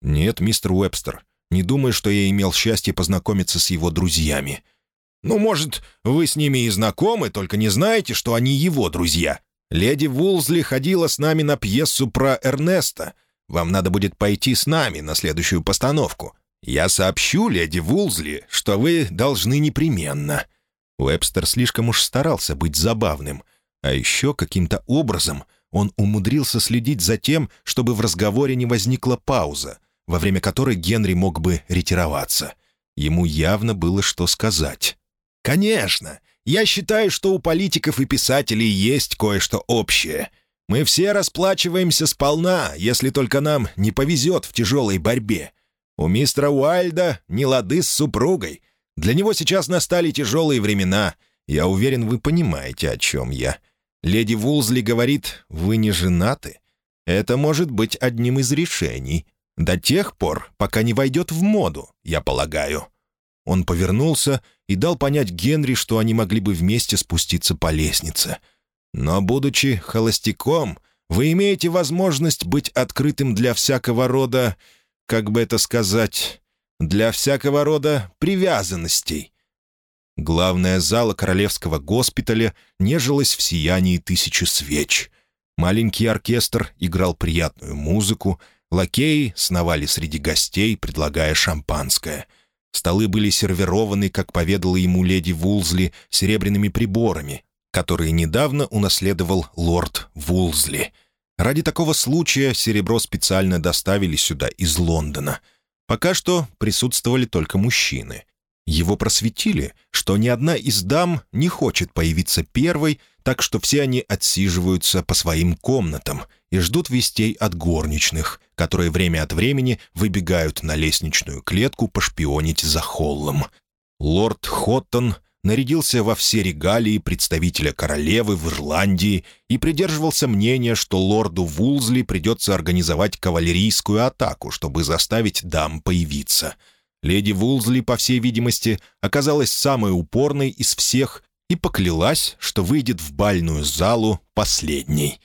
«Нет, мистер Уэбстер. Не думаю, что я имел счастье познакомиться с его друзьями». «Ну, может, вы с ними и знакомы, только не знаете, что они его друзья. Леди Вулзли ходила с нами на пьесу про Эрнеста. Вам надо будет пойти с нами на следующую постановку. Я сообщу леди Вулзли, что вы должны непременно». Уэбстер слишком уж старался быть забавным. А еще каким-то образом он умудрился следить за тем, чтобы в разговоре не возникла пауза, во время которой Генри мог бы ретироваться. Ему явно было что сказать. «Конечно! Я считаю, что у политиков и писателей есть кое-что общее. Мы все расплачиваемся сполна, если только нам не повезет в тяжелой борьбе. У мистера Уайльда не лады с супругой. Для него сейчас настали тяжелые времена. Я уверен, вы понимаете, о чем я. Леди Вулзли говорит, вы не женаты. Это может быть одним из решений. До тех пор, пока не войдет в моду, я полагаю». Он повернулся и дал понять Генри, что они могли бы вместе спуститься по лестнице. «Но, будучи холостяком, вы имеете возможность быть открытым для всякого рода, как бы это сказать, для всякого рода привязанностей». Главная зала королевского госпиталя нежилась в сиянии тысячи свеч. Маленький оркестр играл приятную музыку, лакеи сновали среди гостей, предлагая шампанское — Столы были сервированы, как поведала ему леди Вулзли, серебряными приборами, которые недавно унаследовал лорд Вулзли. Ради такого случая серебро специально доставили сюда из Лондона. Пока что присутствовали только мужчины. Его просветили, что ни одна из дам не хочет появиться первой, так что все они отсиживаются по своим комнатам и ждут вестей от горничных, которые время от времени выбегают на лестничную клетку пошпионить за холлом. Лорд Хоттон нарядился во все регалии представителя королевы в Ирландии и придерживался мнения, что лорду Вулзли придется организовать кавалерийскую атаку, чтобы заставить дам появиться — Леди Вулзли, по всей видимости, оказалась самой упорной из всех и поклялась, что выйдет в бальную залу последней.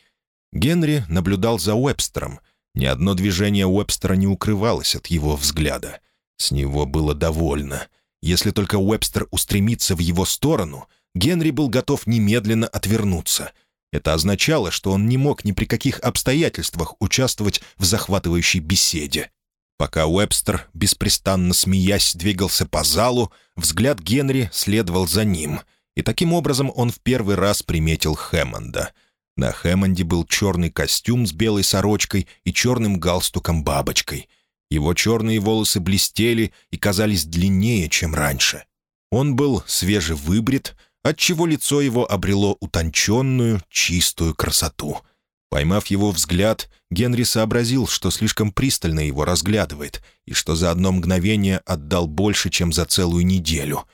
Генри наблюдал за Уэбстером. Ни одно движение Уэбстера не укрывалось от его взгляда. С него было довольно. Если только Уэбстер устремится в его сторону, Генри был готов немедленно отвернуться. Это означало, что он не мог ни при каких обстоятельствах участвовать в захватывающей беседе. Пока Уэбстер, беспрестанно смеясь, двигался по залу, взгляд Генри следовал за ним, и таким образом он в первый раз приметил Хэммонда. На Хэммонде был черный костюм с белой сорочкой и черным галстуком-бабочкой. Его черные волосы блестели и казались длиннее, чем раньше. Он был свежевыбрит, отчего лицо его обрело утонченную, чистую красоту — Поймав его взгляд, Генри сообразил, что слишком пристально его разглядывает и что за одно мгновение отдал больше, чем за целую неделю.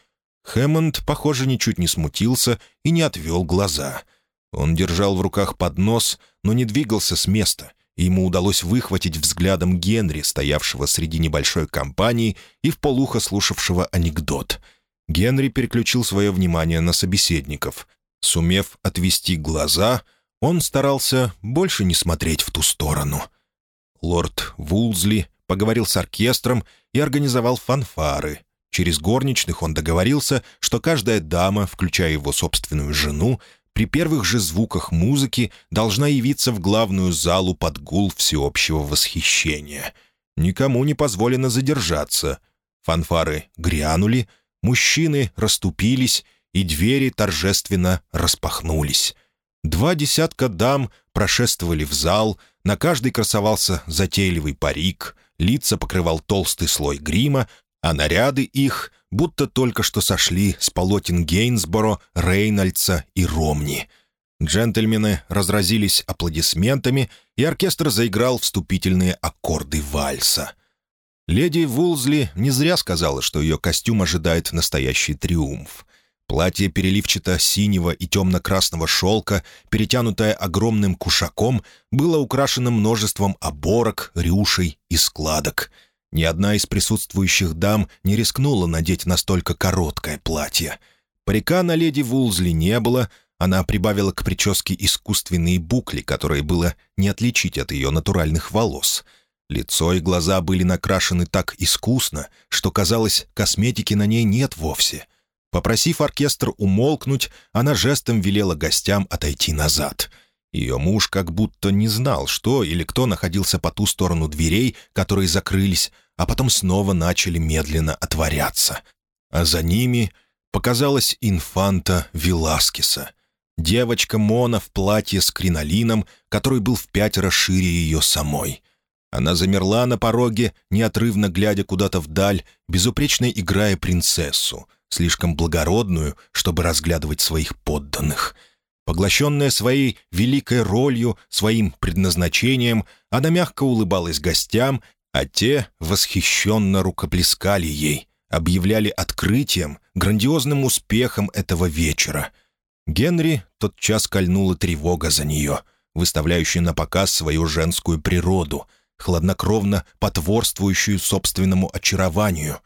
Хэммонд, похоже, ничуть не смутился и не отвел глаза. Он держал в руках поднос, но не двигался с места, ему удалось выхватить взглядом Генри, стоявшего среди небольшой компании и вполуха слушавшего анекдот. Генри переключил свое внимание на собеседников. Сумев отвести глаза — он старался больше не смотреть в ту сторону. Лорд Вулзли поговорил с оркестром и организовал фанфары. Через горничных он договорился, что каждая дама, включая его собственную жену, при первых же звуках музыки должна явиться в главную залу под гул всеобщего восхищения. Никому не позволено задержаться. Фанфары грянули, мужчины расступились, и двери торжественно распахнулись. Два десятка дам прошествовали в зал, на каждой красовался затейливый парик, лица покрывал толстый слой грима, а наряды их будто только что сошли с полотен Гейнсборо, Рейнольдса и Ромни. Джентльмены разразились аплодисментами, и оркестр заиграл вступительные аккорды вальса. Леди Вулзли не зря сказала, что ее костюм ожидает настоящий триумф. Платье переливчато-синего и темно-красного шелка, перетянутое огромным кушаком, было украшено множеством оборок, рюшей и складок. Ни одна из присутствующих дам не рискнула надеть настолько короткое платье. Парика на леди Вулзли не было, она прибавила к прическе искусственные букли, которые было не отличить от ее натуральных волос. Лицо и глаза были накрашены так искусно, что, казалось, косметики на ней нет вовсе. Попросив оркестр умолкнуть, она жестом велела гостям отойти назад. Ее муж как будто не знал, что или кто находился по ту сторону дверей, которые закрылись, а потом снова начали медленно отворяться. А за ними показалась инфанта Веласкеса. Девочка Мона в платье с кринолином, который был в пятеро шире ее самой. Она замерла на пороге, неотрывно глядя куда-то вдаль, безупречно играя принцессу, слишком благородную, чтобы разглядывать своих подданных. Поглощенная своей великой ролью, своим предназначением, она мягко улыбалась гостям, а те восхищенно рукоплескали ей, объявляли открытием, грандиозным успехом этого вечера — Генри тотчас кольнула тревога за нее, выставляющая на показ свою женскую природу, хладнокровно потворствующую собственному очарованию.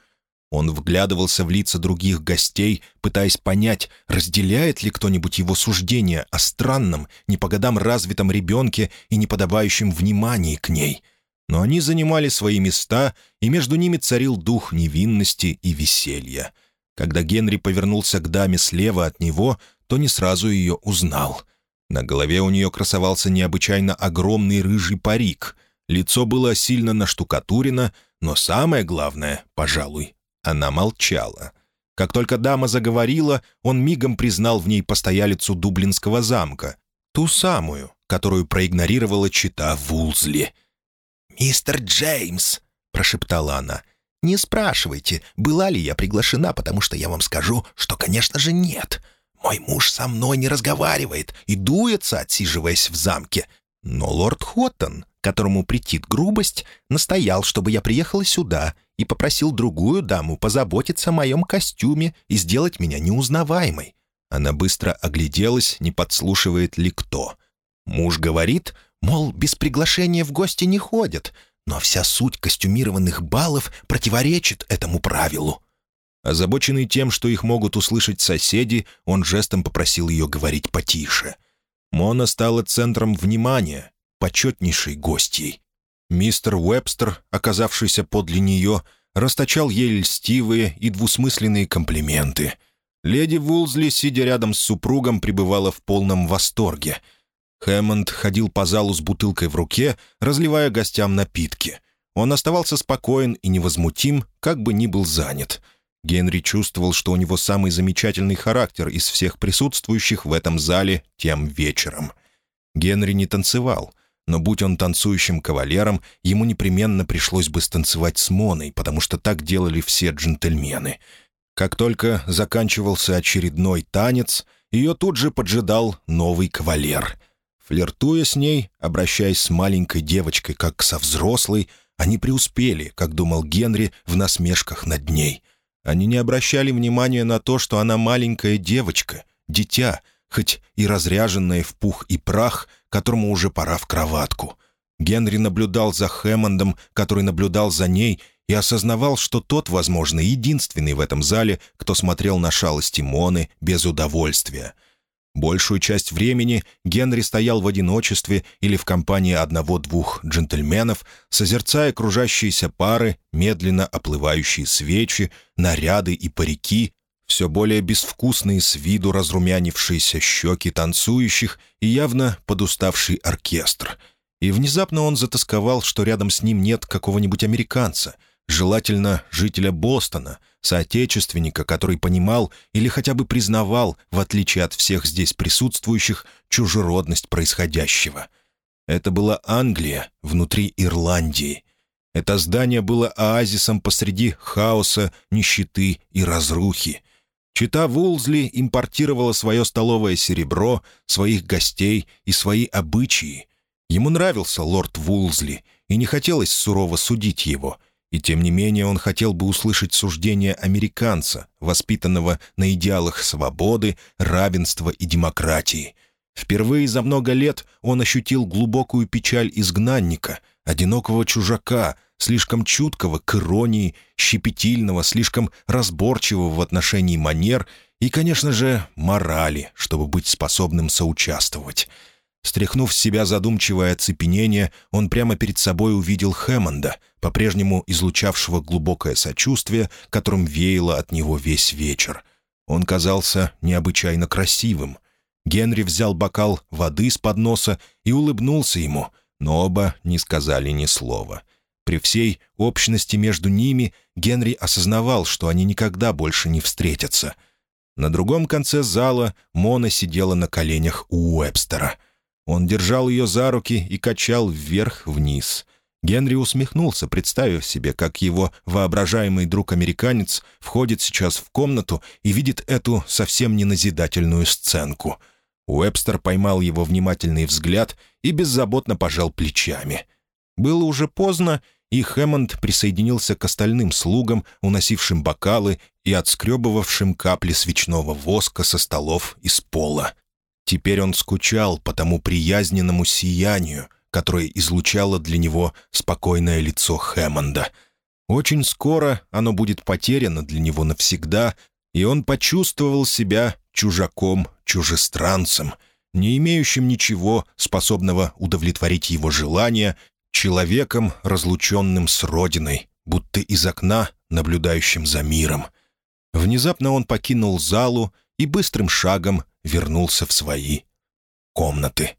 Он вглядывался в лица других гостей, пытаясь понять, разделяет ли кто-нибудь его суждение о странном, не по годам развитом ребенке и неподобающем внимании к ней. Но они занимали свои места, и между ними царил дух невинности и веселья. Когда Генри повернулся к даме слева от него, то не сразу ее узнал. На голове у нее красовался необычайно огромный рыжий парик. Лицо было сильно наштукатурено, но самое главное, пожалуй, она молчала. Как только дама заговорила, он мигом признал в ней постоялицу Дублинского замка, ту самую, которую проигнорировала чита Вулзли. «Мистер Джеймс!» — прошептала она. «Не спрашивайте, была ли я приглашена, потому что я вам скажу, что, конечно же, нет. Мой муж со мной не разговаривает и дуется, отсиживаясь в замке. Но лорд Хоттон, которому претит грубость, настоял, чтобы я приехала сюда и попросил другую даму позаботиться о моем костюме и сделать меня неузнаваемой. Она быстро огляделась, не подслушивает ли кто. Муж говорит, мол, без приглашения в гости не ходят, но вся суть костюмированных балов противоречит этому правилу. Озабоченный тем, что их могут услышать соседи, он жестом попросил ее говорить потише. Мона стала центром внимания, почетнейшей гостьей. Мистер Уэбстер, оказавшийся подле нее, расточал ей льстивые и двусмысленные комплименты. Леди Вулзли, сидя рядом с супругом, пребывала в полном восторге. Хэммонд ходил по залу с бутылкой в руке, разливая гостям напитки. Он оставался спокоен и невозмутим, как бы ни был занят — Генри чувствовал, что у него самый замечательный характер из всех присутствующих в этом зале тем вечером. Генри не танцевал, но будь он танцующим кавалером, ему непременно пришлось бы станцевать с Моной, потому что так делали все джентльмены. Как только заканчивался очередной танец, ее тут же поджидал новый кавалер. Флиртуя с ней, обращаясь с маленькой девочкой как со взрослой, они преуспели, как думал Генри, в насмешках над ней — они не обращали внимания на то, что она маленькая девочка, дитя, хоть и разряженная в пух и прах, которому уже пора в кроватку. Генри наблюдал за Хэммондом, который наблюдал за ней, и осознавал, что тот, возможно, единственный в этом зале, кто смотрел на шалости Моны без удовольствия — Большую часть времени Генри стоял в одиночестве или в компании одного-двух джентльменов, созерцая кружащиеся пары, медленно оплывающие свечи, наряды и парики, все более безвкусные с виду разрумянившиеся щеки танцующих и явно подуставший оркестр. И внезапно он затасковал, что рядом с ним нет какого-нибудь американца — желательно жителя Бостона, соотечественника, который понимал или хотя бы признавал, в отличие от всех здесь присутствующих, чужеродность происходящего. Это была Англия внутри Ирландии. Это здание было оазисом посреди хаоса, нищеты и разрухи. Чита Вулзли импортировала свое столовое серебро, своих гостей и свои обычаи. Ему нравился лорд Вулзли, и не хотелось сурово судить его — и тем не менее он хотел бы услышать суждение американца, воспитанного на идеалах свободы, равенства и демократии. Впервые за много лет он ощутил глубокую печаль изгнанника, одинокого чужака, слишком чуткого к иронии, щепетильного, слишком разборчивого в отношении манер И, конечно же, морали, чтобы быть способным соучаствовать. Стряхнув с себя задумчивое оцепенение, он прямо перед собой увидел Хэммонда, по-прежнему излучавшего глубокое сочувствие, которым веяло от него весь вечер. Он казался необычайно красивым. Генри взял бокал воды с подноса и улыбнулся ему, но оба не сказали ни слова. При всей общности между ними Генри осознавал, что они никогда больше не встретятся. На другом конце зала Мона сидела на коленях у Уэбстера — он держал ее за руки и качал вверх-вниз. Генри усмехнулся, представив себе, как его воображаемый друг-американец входит сейчас в комнату и видит эту совсем неназидательную сценку. Уэбстер поймал его внимательный взгляд и беззаботно пожал плечами. Было уже поздно, и Хэммонд присоединился к остальным слугам, уносившим бокалы и отскребывавшим капли свечного воска со столов и с пола. Теперь он скучал по тому приязненному сиянию, которое излучало для него спокойное лицо Хэммонда. Очень скоро оно будет потеряно для него навсегда, и он почувствовал себя чужаком-чужестранцем, не имеющим ничего, способного удовлетворить его желания, человеком, разлученным с родиной, будто из окна, наблюдающим за миром. Внезапно он покинул залу и быстрым шагом вернулся в свои комнаты.